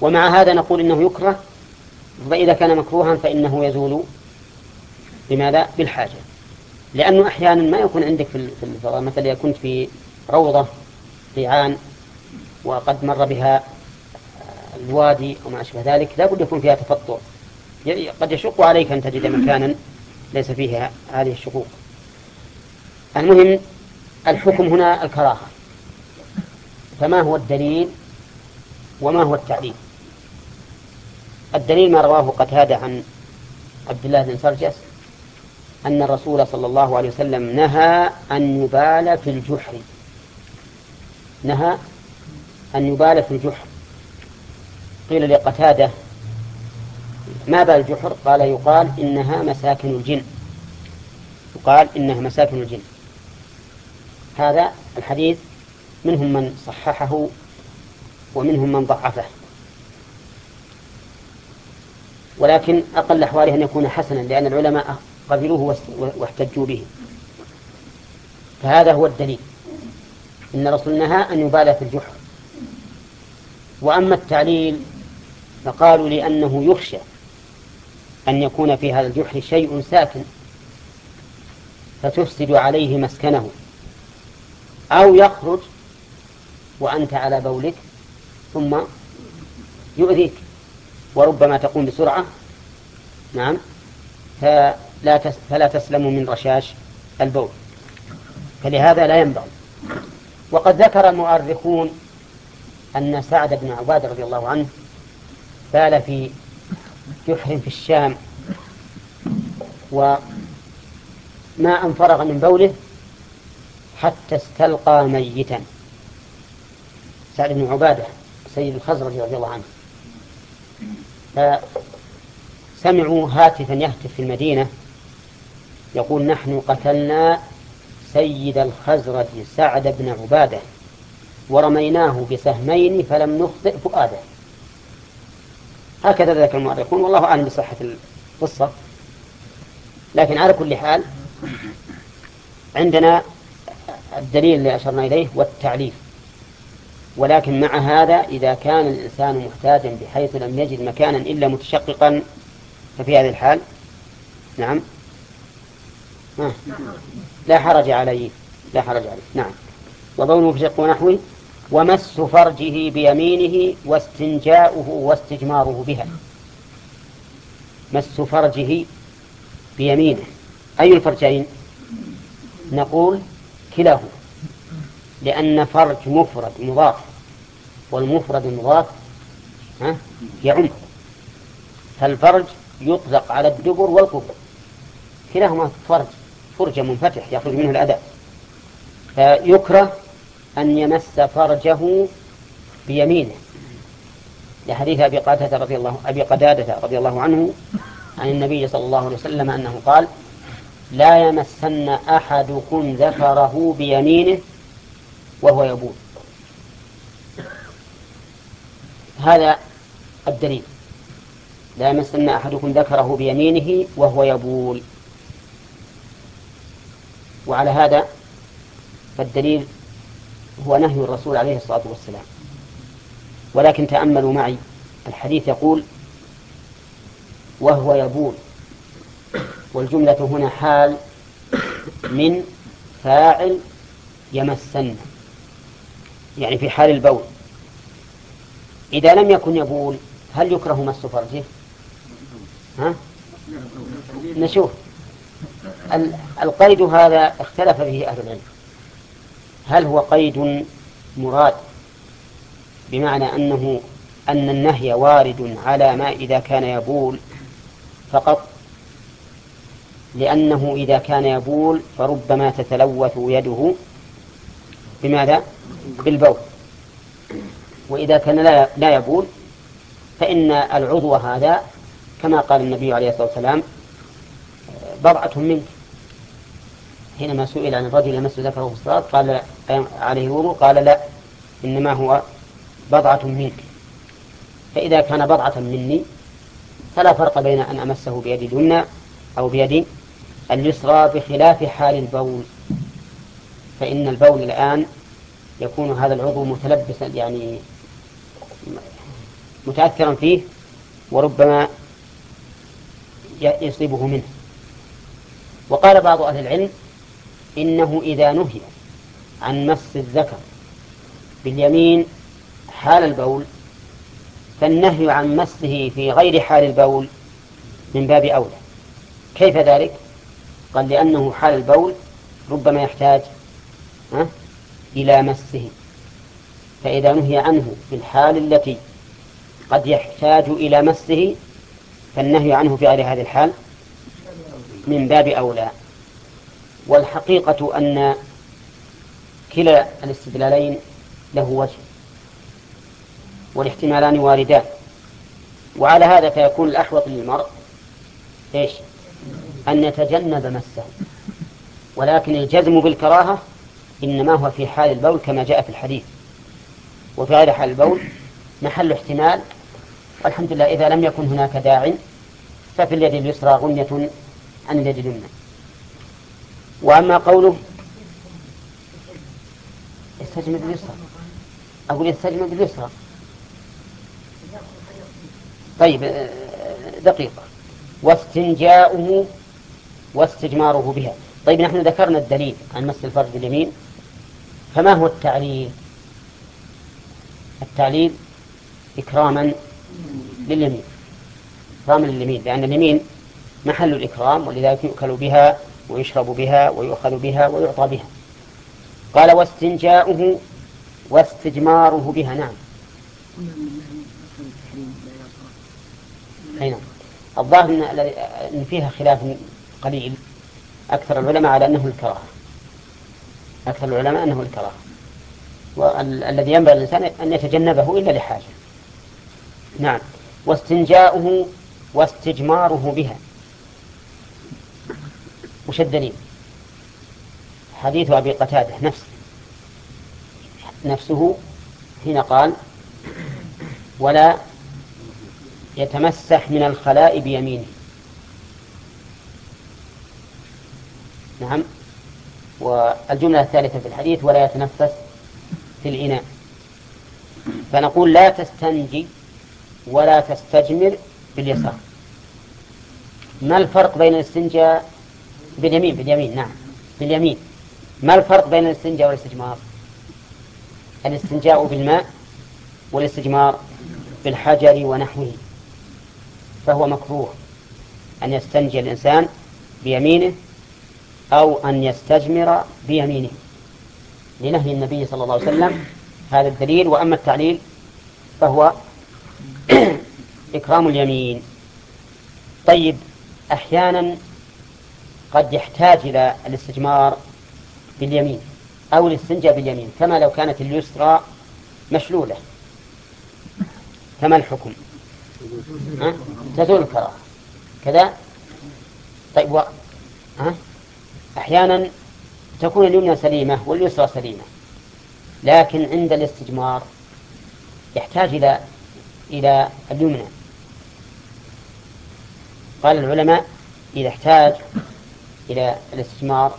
ومع هذا نقول إنه يكره فإذا كان مكروها فإنه يزول بماذا؟ بالحاجة. لأنه أحيانا ما يكون عندك في الفضاء مثلا إذا كنت في روضة قيعان وقد مر بها الوادي وما أشبه ذلك لا بد يكون فيها تفطر. قد يشق عليك أن تجد مكانا ليس فيه هذه الشقوق. المهم الحكم هنا الكراهة. فما هو الدليل وما هو التعليل؟ الدليل ما رواه قتادة عن عبد الله بن سرجس أن الرسول صلى الله عليه وسلم نهى أن يبال في الجحر. نهى أن يبال في الجحر. قيل لقتادة ما بال الجحر؟ قال يقال إنها مساكن الجن. يقال إنها مساكن الجن. هذا الحديث منهم من صححه ومنهم من ضعفه. ولكن أقل أحواله أن يكون حسنا لأن العلماء قبلوه واحتجوا به. فهذا هو الدليل. إن الرسول نهى أن يبالى في الجحر. وأما التعليل فقالوا لأنه يخشى أن يكون في هذا الجحر شيء ساكن فتفسد عليه مسكنه. أو يخرج وأنت على بولك ثم يؤذيك. وربما تقوم بسرعة. نعم. فلا فلا تسلم من رشاش البول. فلهذا لا ينبغي. وقد ذكر المؤرخون أن سعد بن عبادة رضي الله عنه بال في جحر في الشام وما أن فرغ من بوله حتى استلقى ميتا. سعد بن عبادة سيد الخزرج رضي الله عنه. فسمعوا هاتفا يهتف في المدينة يقول نحن قتلنا سيد الخزرج سعد بن عبادة ورميناه بسهمين فلم نخطئ فؤاده. هكذا ذكر المؤرخون والله أعلم بصحة القصة. لكن على كل حال عندنا الدليل اللي أشرنا إليه والتعليف ولكن مع هذا إذا كان الإنسان محتاجا بحيث لم يجد مكانا إلا متشققا ففي هذه الحال نعم. لا حرج عليه لا حرج عليه. نعم. وبوله في شق ونحوه ومس فرجه بيمينه واستنجاؤه واستجماره بها. مس فرجه بيمينه. أي الفرجين؟ نقول كلاهما. لأن فرج مفرد مضاف والمفرد المضاف يعم. فالفرج يطلق على الدبر والقبر كلاهما فرج فرجة منفتح يخرج منه الأذى فيكره أن يمس فرجه بيمينه. لحديث أبي قتادة رضي الله أبي قتادة رضي الله عنه عن النبي صلى الله عليه وسلم أنه قال لا يمسن أحدكم ذكره بيمينه وهو يبول. هذا الدليل. لا يمسن أحدكم ذكره بيمينه وهو يبول. وعلى هذا فالدليل هو نهي الرسول عليه الصلاة والسلام. ولكن تأملوا معي الحديث يقول وهو يبول. والجملة هنا حال من فاعل يمسن. يعني في حال البول إذا لم يكن يبول هل يكره مس فرجه؟ ها؟ نشوف القيد هذا اختلف فيه أهل العلم هل هو قيد مراد بمعنى أنه أن النهي وارد على ما إذا كان يبول فقط لأنه إذا كان يبول فربما تتلوث يده بماذا؟ بالبول. وإذا كان لا يبول فإن العضو هذا كما قال النبي عليه الصلاة والسلام بضعة منك. حينما سئل عن الرجل يمس ذكره في الصلاة قال عليه وضوء قال لا إنما هو بضعة منك. فإذا كان بضعة مني فلا فرق بين أن أمسه بيدي اليمنى أو بيدي اليسرى بخلاف حال البول. فإن البول الآن يكون هذا العضو متلبسا يعني متأثرا فيه وربما يصيبه منه وقال بعض أهل العلم إنه إذا نهي عن مس الذكر باليمين حال البول فالنهي عن مسه في غير حال البول من باب أولى كيف ذلك؟ قال لأنه حال البول ربما يحتاج إلى مسه فإذا نهي عنه في الحال التي قد يحتاج إلى مسه فالنهي عنه في غير هذه الحال من باب أولى. والحقيقة أن كلا الاستدلالين له وجه والاحتمالان واردان. وعلى هذا فيكون الأحوط للمرء إيش؟ أن يتجنب مسه. ولكن الجزم بالكراهة إنما هو في حال البول كما جاء في الحديث. وفي غير حال البول محل احتمال والحمد لله إذا لم يكن هناك داع ففي اليد اليسرى غنية عن اليد اليمنى. وأما قوله استجمع باليسرى أقول استجمع باليسرى طيب دقيقة واستنجاؤه واستجماره بها. طيب نحن ذكرنا الدليل عن مس الفرج باليمين فما هو التعليل؟ التعليل إكراما لليمين. إكراما لليمين لأن اليمين محل الإكرام ولذلك يؤكل بها ويشرب بها ويؤخذ بها ويعطى بها. قال واستنجاؤه واستجماره بها. نعم. أي نعم. الظاهر أن فيها خلاف قليل أكثر العلماء على أنه الكراهة. أكثر العلماء أنه الكراهة. والذي ينبغي الإنسان أن يتجنبه إلا لحاجة. نعم. واستنجاؤه واستجماره بها. وش الدليل؟ حديث أبي قتادة نفسه. نفسه حين قال ولا يتمسح من الخلاء بيمينه. نعم. والجملة الثالثة في الحديث ولا يتنفس في الإناء. فنقول لا تستنجي ولا تستجمر باليسار. ما الفرق بين الاستنجاء باليمين؟ باليمين نعم. باليمين. ما الفرق بين الاستنجاء والاستجمار؟ الاستنجاء بالماء والاستجمار بالحجر ونحوه. فهو مكروه أن يستنجي الإنسان بيمينه أو أن يستجمر بيمينه لنهي النبي صلى الله عليه وسلم هذا الدليل وأما التعليل فهو إكرام اليمين. طيب أحيانا قد يحتاج إلى الاستجمار باليمين أو الاستنجاء باليمين كما لو كانت اليسرى مشلولة. فما الحكم؟ تزول الكراهة كذا؟ طيب و... ها؟ أحيانا تكون اليمنى سليمة واليسرى سليمة لكن عند الاستجمار يحتاج إلى إلى اليمنى. قال العلماء إذا احتاج إلى الاستثمار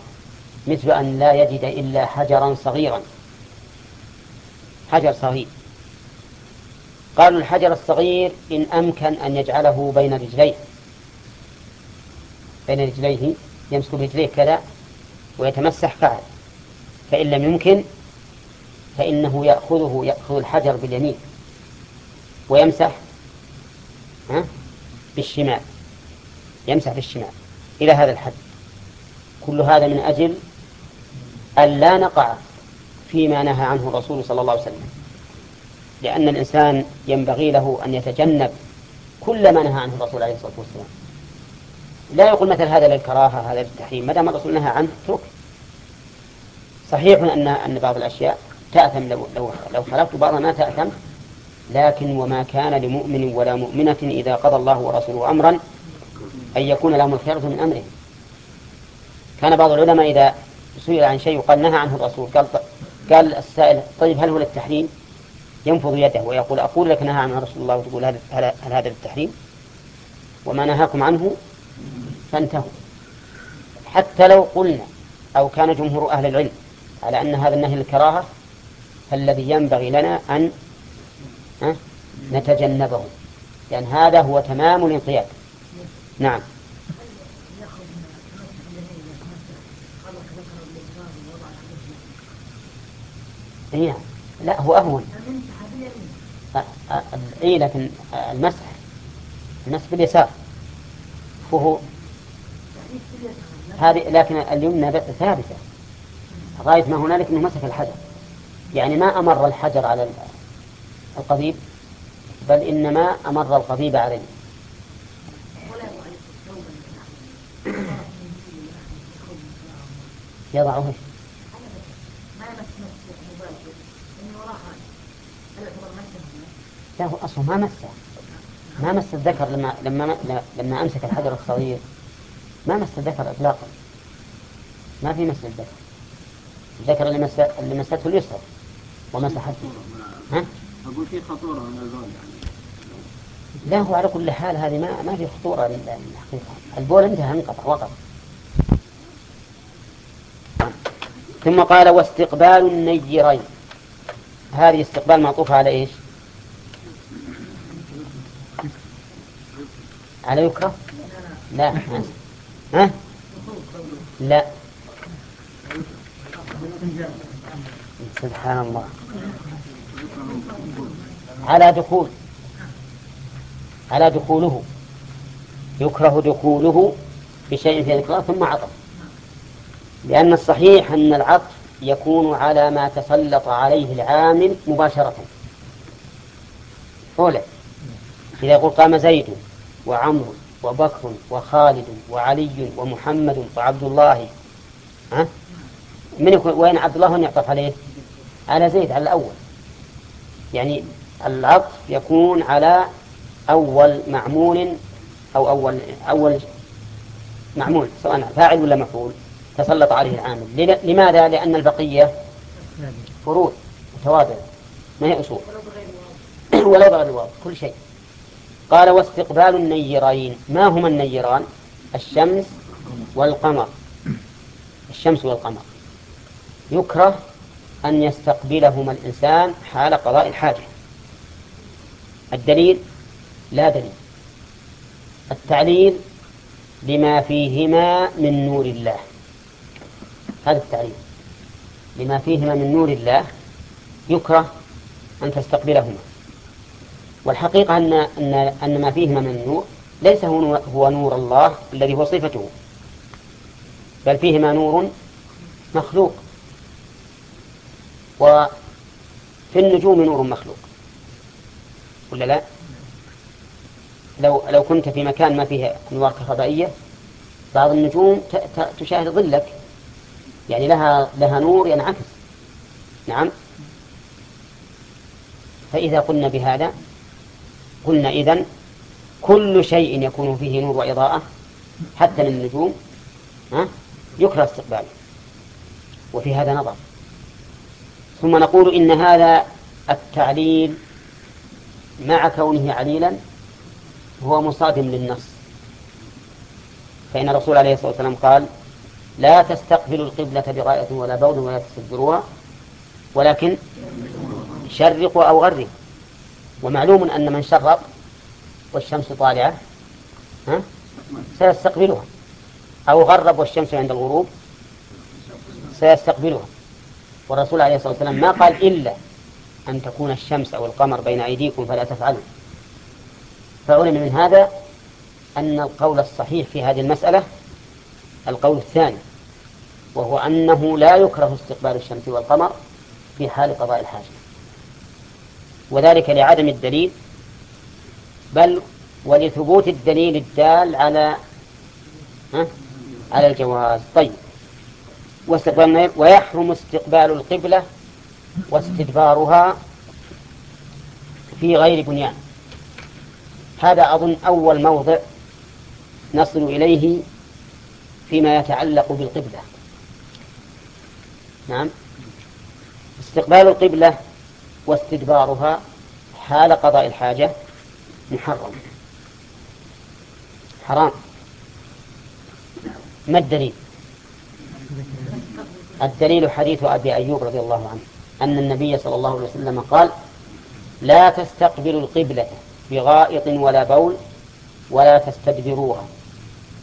مثل أن لا يجد إلا حجرا صغيرا. حجر صغير. قالوا الحجر الصغير إن أمكن أن يجعله بين رجليه بين رجليه يمسك برجليه كذا ويتمسح فعل. فإن لم يمكن فإنه يأخذه يأخذ الحجر باليمين ويمسح بالشمال يمسح بالشمال إلى هذا الحد. كل هذا من أجل أن لا نقع فيما نهى عنه الرسول صلى الله عليه وسلم. لأن الإنسان ينبغي له أن يتجنب كل ما نهى عنه الرسول عليه الصلاة والسلام. لا يقول مثل هذا للكراهة هذا للتحريم ما دام الرسول نهى عنه اترك صحيح أن أن بعض الأشياء تأثم لو لو لو خلقت بعضها ما تأثم لكن وما كان لمؤمن ولا مؤمنة إذا قضى الله ورسوله أمرا أن يكون لهم الخيرة من أمرهم كان بعض العلماء إذا سئل عن شيء وقال نهى عنه الرسول قال قال السائل طيب هل هو للتحريم؟ ينفض يده ويقول أقول لك نهى عنه رسول الله وتقول هل هذا للتحريم؟ وما نهاكم عنه فانتهوا. حتى لو قلنا أو كان جمهور أهل العلم على أن هذا النهي للكراهة فالذي ينبغي لنا أن نتجنبه. لأن هذا هو تمام الانقياد. نعم. إيه لا هو أهون. إي لكن المسح المسح باليسار. وهو هذه لكن اليمنى ثابتة. غاية ما هنالك أنه مسك الحجر. يعني ما أمر الحجر على القضيب بل إنما أمر القضيب عليه. يضعه؟ لا هو أصلا ما مسه. ما مس الذكر لما لما لما أمسك الحجر الصغير. ما مس الذكر إطلاقا. ما في مس الذكر الذكر اللي مس اللي مسته اليسرى ومسحت ها؟ أقول في خطورة من البول يعني. لا هو على كل حال هذه ما ما في خطورة الحقيقة البول انتهى انقطع وقف. ثم قال واستقبال النيرين. هذه استقبال معطوفة على إيش؟ على يكره؟ لا ها؟ لا. سبحان الله. على دخول. على دخوله. يكره دخوله بشيء في الإكراه ثم عطف. لأن الصحيح أن العطف يكون على ما تسلط عليه العامل مباشرة. أولى إذا يقول قام زيد وعمرو وبكر وخالد وعلي ومحمد وعبد الله ها؟ من يكون وين عبد الله وين يعطف عليه؟ على زيد على الأول. يعني العطف يكون على أول معمول أو أول أول معمول سواء فاعل ولا مفعول تسلط عليه العامل. لماذا؟ لأن البقية فروع متوابعة ما هي أصول؟ ولو بغير الواو كل شيء. قال واستقبال النيرين. ما هما النيران؟ الشمس والقمر. الشمس والقمر. يكره أن يستقبلهما الإنسان حال قضاء الحاجة. الدليل؟ لا دليل. التعليل لما فيهما من نور الله. هذا التعليل. لما فيهما من نور الله يكره أن تستقبلهما. والحقيقة أن أن أن ما فيهما من النور ليس هو نور الله الذي هو صفته بل فيهما نور مخلوق. وفي النجوم نور مخلوق. ولا لا؟ لو لو كنت في مكان ما فيه أنوار كهربائية بعض النجوم تشاهد ظلك. يعني لها لها نور ينعكس. نعم. فإذا قلنا بهذا قلنا إذن كل شيء يكون فيه نور وإضاءة حتى من النجوم ها؟ يكره استقباله وفي هذا نظر. ثم نقول إن هذا التعليل مع كونه عليلا هو مصادم للنص. فإن الرسول عليه الصلاة والسلام قال لا تستقبلوا القبلة بغاية ولا بول ولا تستدبروها ولكن شرقوا أو غربوا ومعلوم أن من شرق والشمس طالعة ها؟ سيستقبلها. أو غرب والشمس عند الغروب سيستقبلها. والرسول عليه الصلاة والسلام ما قال إلا أن تكون الشمس أو القمر بين أيديكم فلا تفعلوا. فعلم من هذا أن القول الصحيح في هذه المسألة القول الثاني وهو أنه لا يكره استقبال الشمس والقمر في حال قضاء الحاجة. وذلك لعدم الدليل بل ولثبوت الدليل الدال على ها على الجواز. طيب. ويحرم استقبال القبلة واستدبارها في غير بنيان. هذا أظن أول موضع نصل إليه فيما يتعلق بالقبلة. نعم. استقبال القبلة واستدبارها حال قضاء الحاجة محرم. حرام. ما الدليل؟ الدليل حديث أبي أيوب رضي الله عنه أن النبي صلى الله عليه وسلم قال لا تستقبلوا القبلة بغائط ولا بول ولا تستدبروها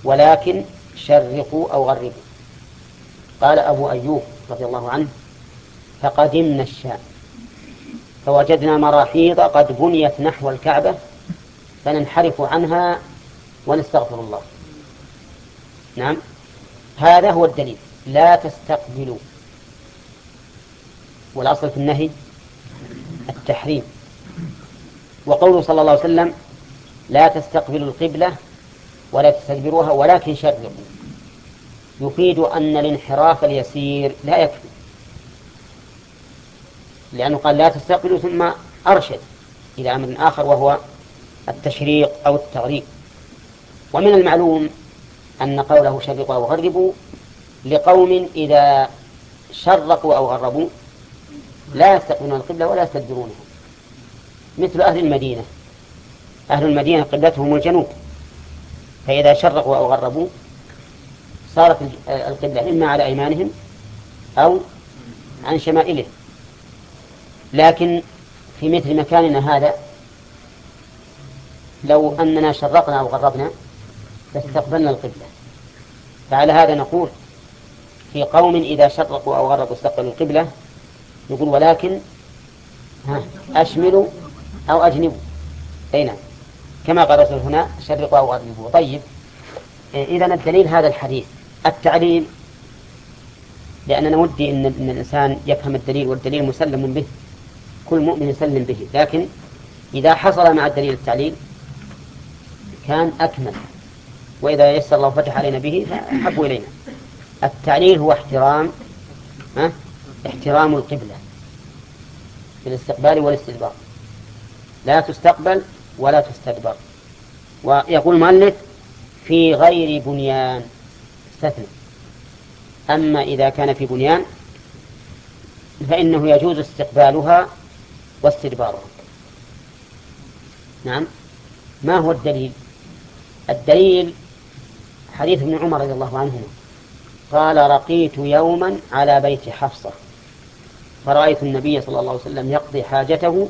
ولكن شرقوا أو غربوا. قال أبو أيوب رضي الله عنه فقدمنا الشام فوجدنا مراحيض قد بنيت نحو الكعبة فننحرف عنها ونستغفر الله. نعم. هذا هو الدليل. لا تستقبلوا. والأصل في النهي التحريم. وقوله صلى الله عليه وسلم لا تستقبلوا القبلة ولا تستدبروها ولكن شرقوا. يفيد أن الانحراف اليسير لا يكفي. لأنه قال لا تستقبلوا ثم أرشد إلى أمر آخر وهو التشريق أو التغريب. ومن المعلوم أن قوله شرقوا أو غربوا لقوم إذا شرقوا أو غربوا لا يستقبلون القبلة ولا يستدبرونها. مثل أهل المدينة. أهل المدينة قبلتهم الجنوب. فإذا شرقوا أو غربوا صارت القبلة إما على أيمانهم أو عن شمائلهم. لكن في مثل مكاننا هذا لو أننا شرقنا أو غربنا لاستقبلنا القبلة. فعلى هذا نقول في قوم إذا شرقوا أو غربوا استقبلوا القبلة يقول ولكن أشملوا أو أجنبوا. أي نعم. كما قال هنا شرقوا أو أجنبوا. طيب. إذا الدليل هذا الحديث. التعليل لأننا ودي إن الإنسان يفهم الدليل والدليل مسلم به. كل مؤمن يسلم به. لكن إذا حصل مع الدليل التعليل كان أكمل. وإذا يسر الله فتح علينا به فأحب إلينا. التعليل هو احترام ها؟ احترام القبلة في الاستقبال والاستدبار. لا تستقبل ولا تستدبر. ويقول المؤلف في غير بنيان استثنى. أما إذا كان في بنيان فإنه يجوز استقبالها واستدبارها نعم. ما هو الدليل؟ الدليل حديث ابن عمر رضي الله عنهما. قال رقيت يوما على بيت حفصة فرأيت النبي صلى الله عليه وسلم يقضي حاجته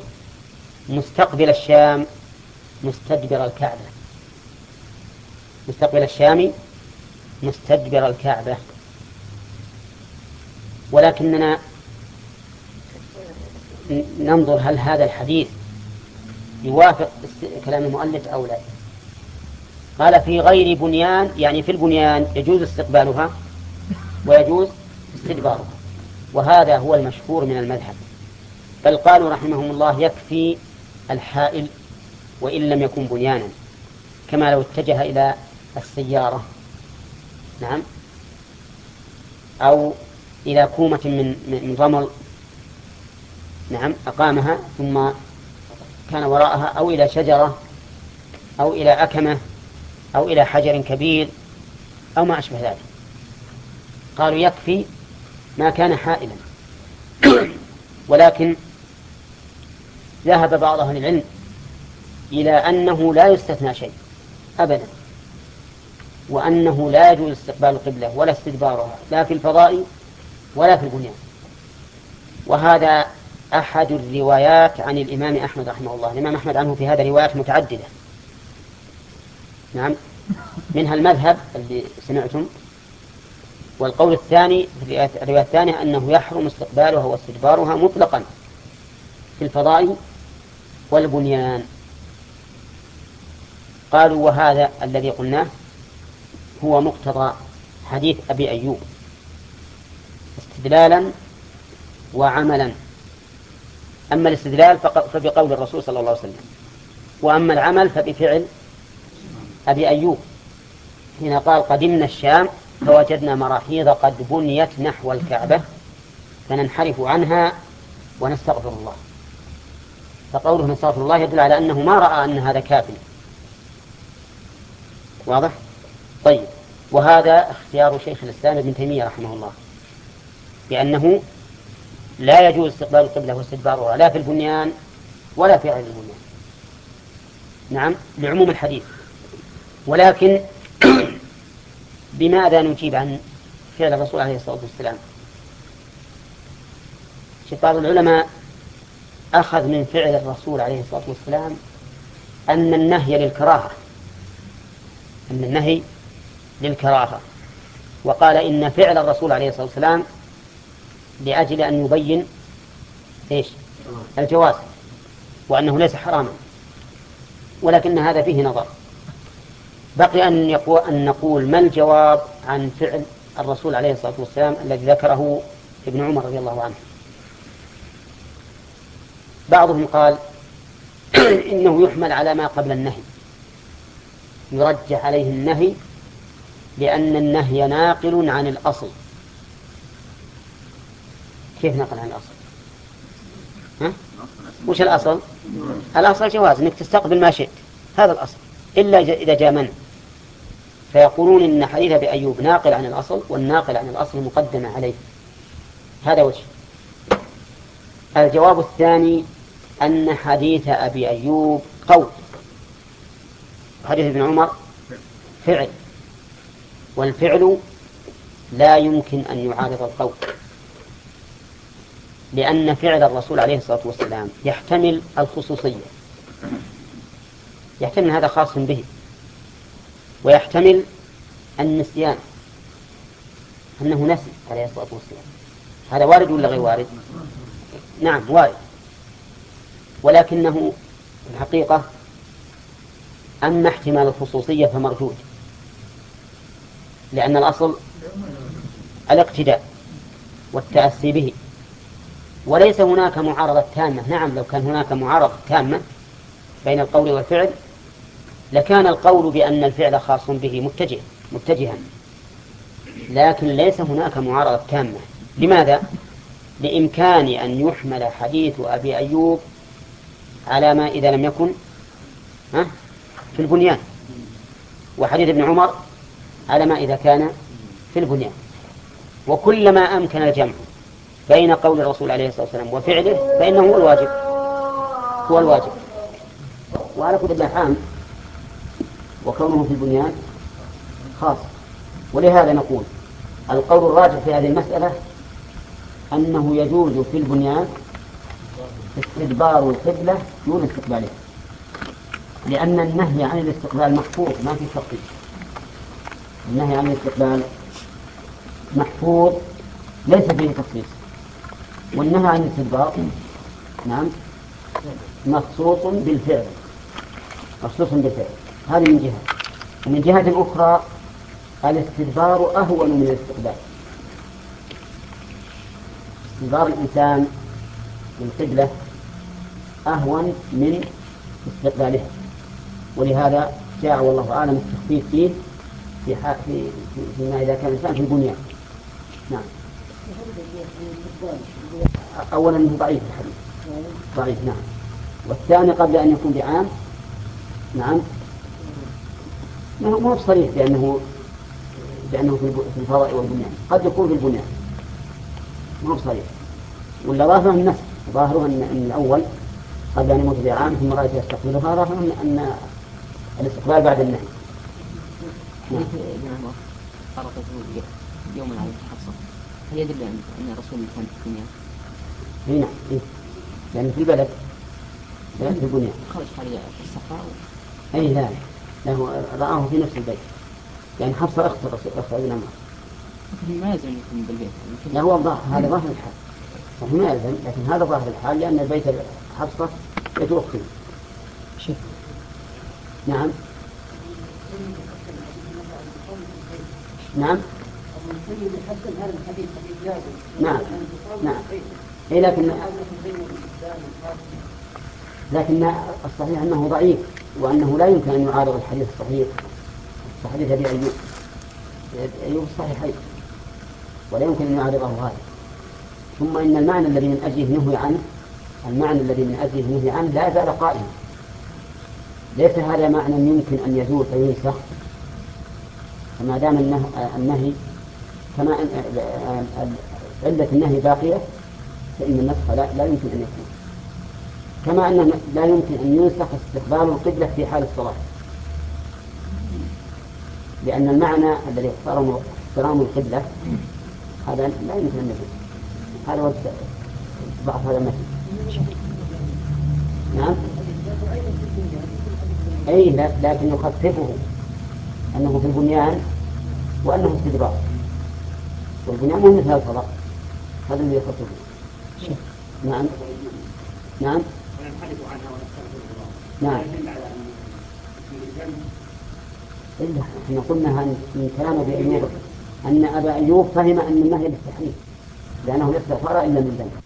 مستقبل الشام مستدبر الكعبة. مستقبل الشام مستدبر الكعبة. ولكننا ننظر هل هذا الحديث يوافق كلام المؤلف أو لا. قال في غير بنيان يعني في البنيان يجوز استقبالها ويجوز استدبارها وهذا هو المشهور من المذهب. بل قالوا رحمهم الله يكفي الحائل وإن لم يكن بنيانا كما لو اتجه إلى السيارة نعم أو إلى كومة من من رمل نعم أقامها ثم كان وراءها أو إلى شجرة أو إلى أكمة أو إلى حجر كبير أو ما أشبه ذلك. قالوا يكفي ما كان حائلا. ولكن ذهب بعض أهل العلم إلى أنه لا يستثنى شيء أبدا وأنه لا يجوز استقبال القبلة ولا استدبارها لا في الفضاء ولا في البنيان. وهذا أحد الروايات عن الإمام أحمد رحمه الله. الإمام أحمد عنه في هذا روايات متعددة. نعم. منها المذهب اللي سمعتم. والقول الثاني الرواية الثانية أنه يحرم استقبالها واستدبارها مطلقا في الفضاء والبنيان. قالوا وهذا الذي قلناه هو مقتضى حديث أبي أيوب. استدلالا وعملا. أما الاستدلال فبقول الرسول صلى الله عليه وسلم. وأما العمل فبفعل أبي أيوب. حين قال قدمنا الشام فوجدنا مراحيض قد بنيت نحو الكعبة فننحرف عنها ونستغفر الله. فقوله نستغفر الله يدل على أنه ما رأى أن هذا كافٍ. واضح؟ طيب. وهذا اختيار شيخ الإسلام ابن تيمية رحمه الله. بأنه لا يجوز استقبال القبلة واستدبارها لا في البنيان ولا في غير البنيان. نعم لعموم الحديث. ولكن بماذا نجيب عن فعل الرسول عليه الصلاة والسلام؟ بعض العلماء أخذ من فعل الرسول عليه الصلاة والسلام أن النهي للكراهة. أن النهي للكراهة. وقال إن فعل الرسول عليه الصلاة والسلام لأجل أن يبين إيش؟ الجواز وأنه ليس حراما. ولكن هذا فيه نظر. بقي أن, يقول أن نقول ما الجواب عن فعل الرسول عليه الصلاة والسلام الذي ذكره ابن عمر رضي الله عنه؟ بعضهم قال إنه يحمل على ما قبل النهي. يرجح عليه النهي لأن النهي ناقل عن الأصل. كيف نقل عن الأصل؟ ها؟ وش الأصل؟ الأصل جواز أنك تستقبل ما شئت. هذا الأصل. إلا إذا جاء منع فيقولون إن حديث أبي أيوب ناقل عن الأصل والناقل عن الأصل مقدم عليه. هذا وجه. الجواب الثاني أن حديث أبي أيوب قول. حديث ابن عمر فعل. والفعل لا يمكن أن يعارض القول. لأن فعل الرسول عليه الصلاة والسلام يحتمل الخصوصية. يحتمل هذا خاص به. ويحتمل النسيان. أنه نسي عليه الصلاة والسلام. هذا وارد ولا غير وارد؟ نعم وارد. ولكنه الحقيقة أما احتمال الخصوصية فمردود لأن الأصل الاقتداء والتأسي به. وليس هناك معارضة تامة. نعم لو كان هناك معارضة تامة بين القول والفعل لكان القول بأن الفعل خاص به متجه متجها. لكن ليس هناك معارضة تامة. لماذا؟ لإمكان أن يحمل حديث أبي أيوب على ما إذا لم يكن في البنيان. وحديث ابن عمر على ما إذا كان في البنيان. وكلما أمكن الجمع بين قول الرسول عليه الصلاة والسلام وفعله فإنه هو الواجب. هو الواجب. وعلى كل حال وكونه في البنيان خاص. ولهذا نقول القول الراجح في هذه المسألة أنه يجوز في البنيان استدبار القبلة دون استقبالها. لأن النهي عن الاستقبال محفوظ ما في تخصيص النهي عن الاستقبال محفوظ ليس فيه تخصيص. والنهي عن الاستدبار نعم. مخصوص بالفعل. مخصوص بالفعل. هذه من جهة. ومن جهة أخرى الاستدبار أهون من الاستقبال. استدبار الإنسان للقبلة أهون من استقبالها ولهذا جاء والله أعلم التخفيف فيه في في فيما إذا كان الإنسان في البنيان. نعم. أولا أنه ضعيف الحديث ضعيف نعم. والثاني قبل أن يكون بعام نعم. ما هو صريح بأنه بأنه في الفضاء والبنيان. قد يكون في البنيان. ما هو صريح. ولا ظاهره النسخ ظاهره أن, الأول قبل أن يموت بعام ثم رأيت يستقبلها ظاهره أن, الاستقبال بعد النهي. حديث ابن عمر فرقته يوما على حفصة هل يدل أن أن الرسول كان في الدنيا. هنا إيه؟ يعني في البلد لا في البنيان خرج خارج الصحراء أي لا لا هو رآه في نفس البيت. يعني حفصة أخت الرسول أخت ابن عمر لكن ما يلزم يكون بالبيت. لا هو ظاهر هذا ظاهر الحال. صحيح ما يلزم لكن هذا ظاهر الحال لأن البيت حفصة بيت شوف نعم. نعم. نعم نعم. إيه لكن لكن الصحيح أنه ضعيف وأنه لا يمكن أن يعارض الحديث الصحيح. حديث أبي أيوب أيوب الصحيحين ولا يمكن أن يعارضه هذا. ثم إن المعنى الذي من أجله نهي عنه المعنى الذي من أجله نهي عنه لا زال قائما ليس هذا معنى يمكن أن يزول فينسخ. فما دام النهي كما أن علة النهي باقية فإن النسخ لا, لا يمكن أن يكون. كما أنه لا يمكن أن ينسخ استقبال القبلة في حال الصلاة. لأن المعنى الذي احترم احترام القبلة هذا لا يمكن أن يكون. هذا هو ضعف هذا المثل. نعم؟ أي لكن يخففه أنه في البنيان وأنه والبنيان مو مثل الفضاء هذا اللي يخففه نعم. نعم. نعم. إلا إحنا قلنا من كلام أبي أيوب أن أبا أيوب فهم أن النهي للتحريم لأنه لا استغفر إلا من ذنب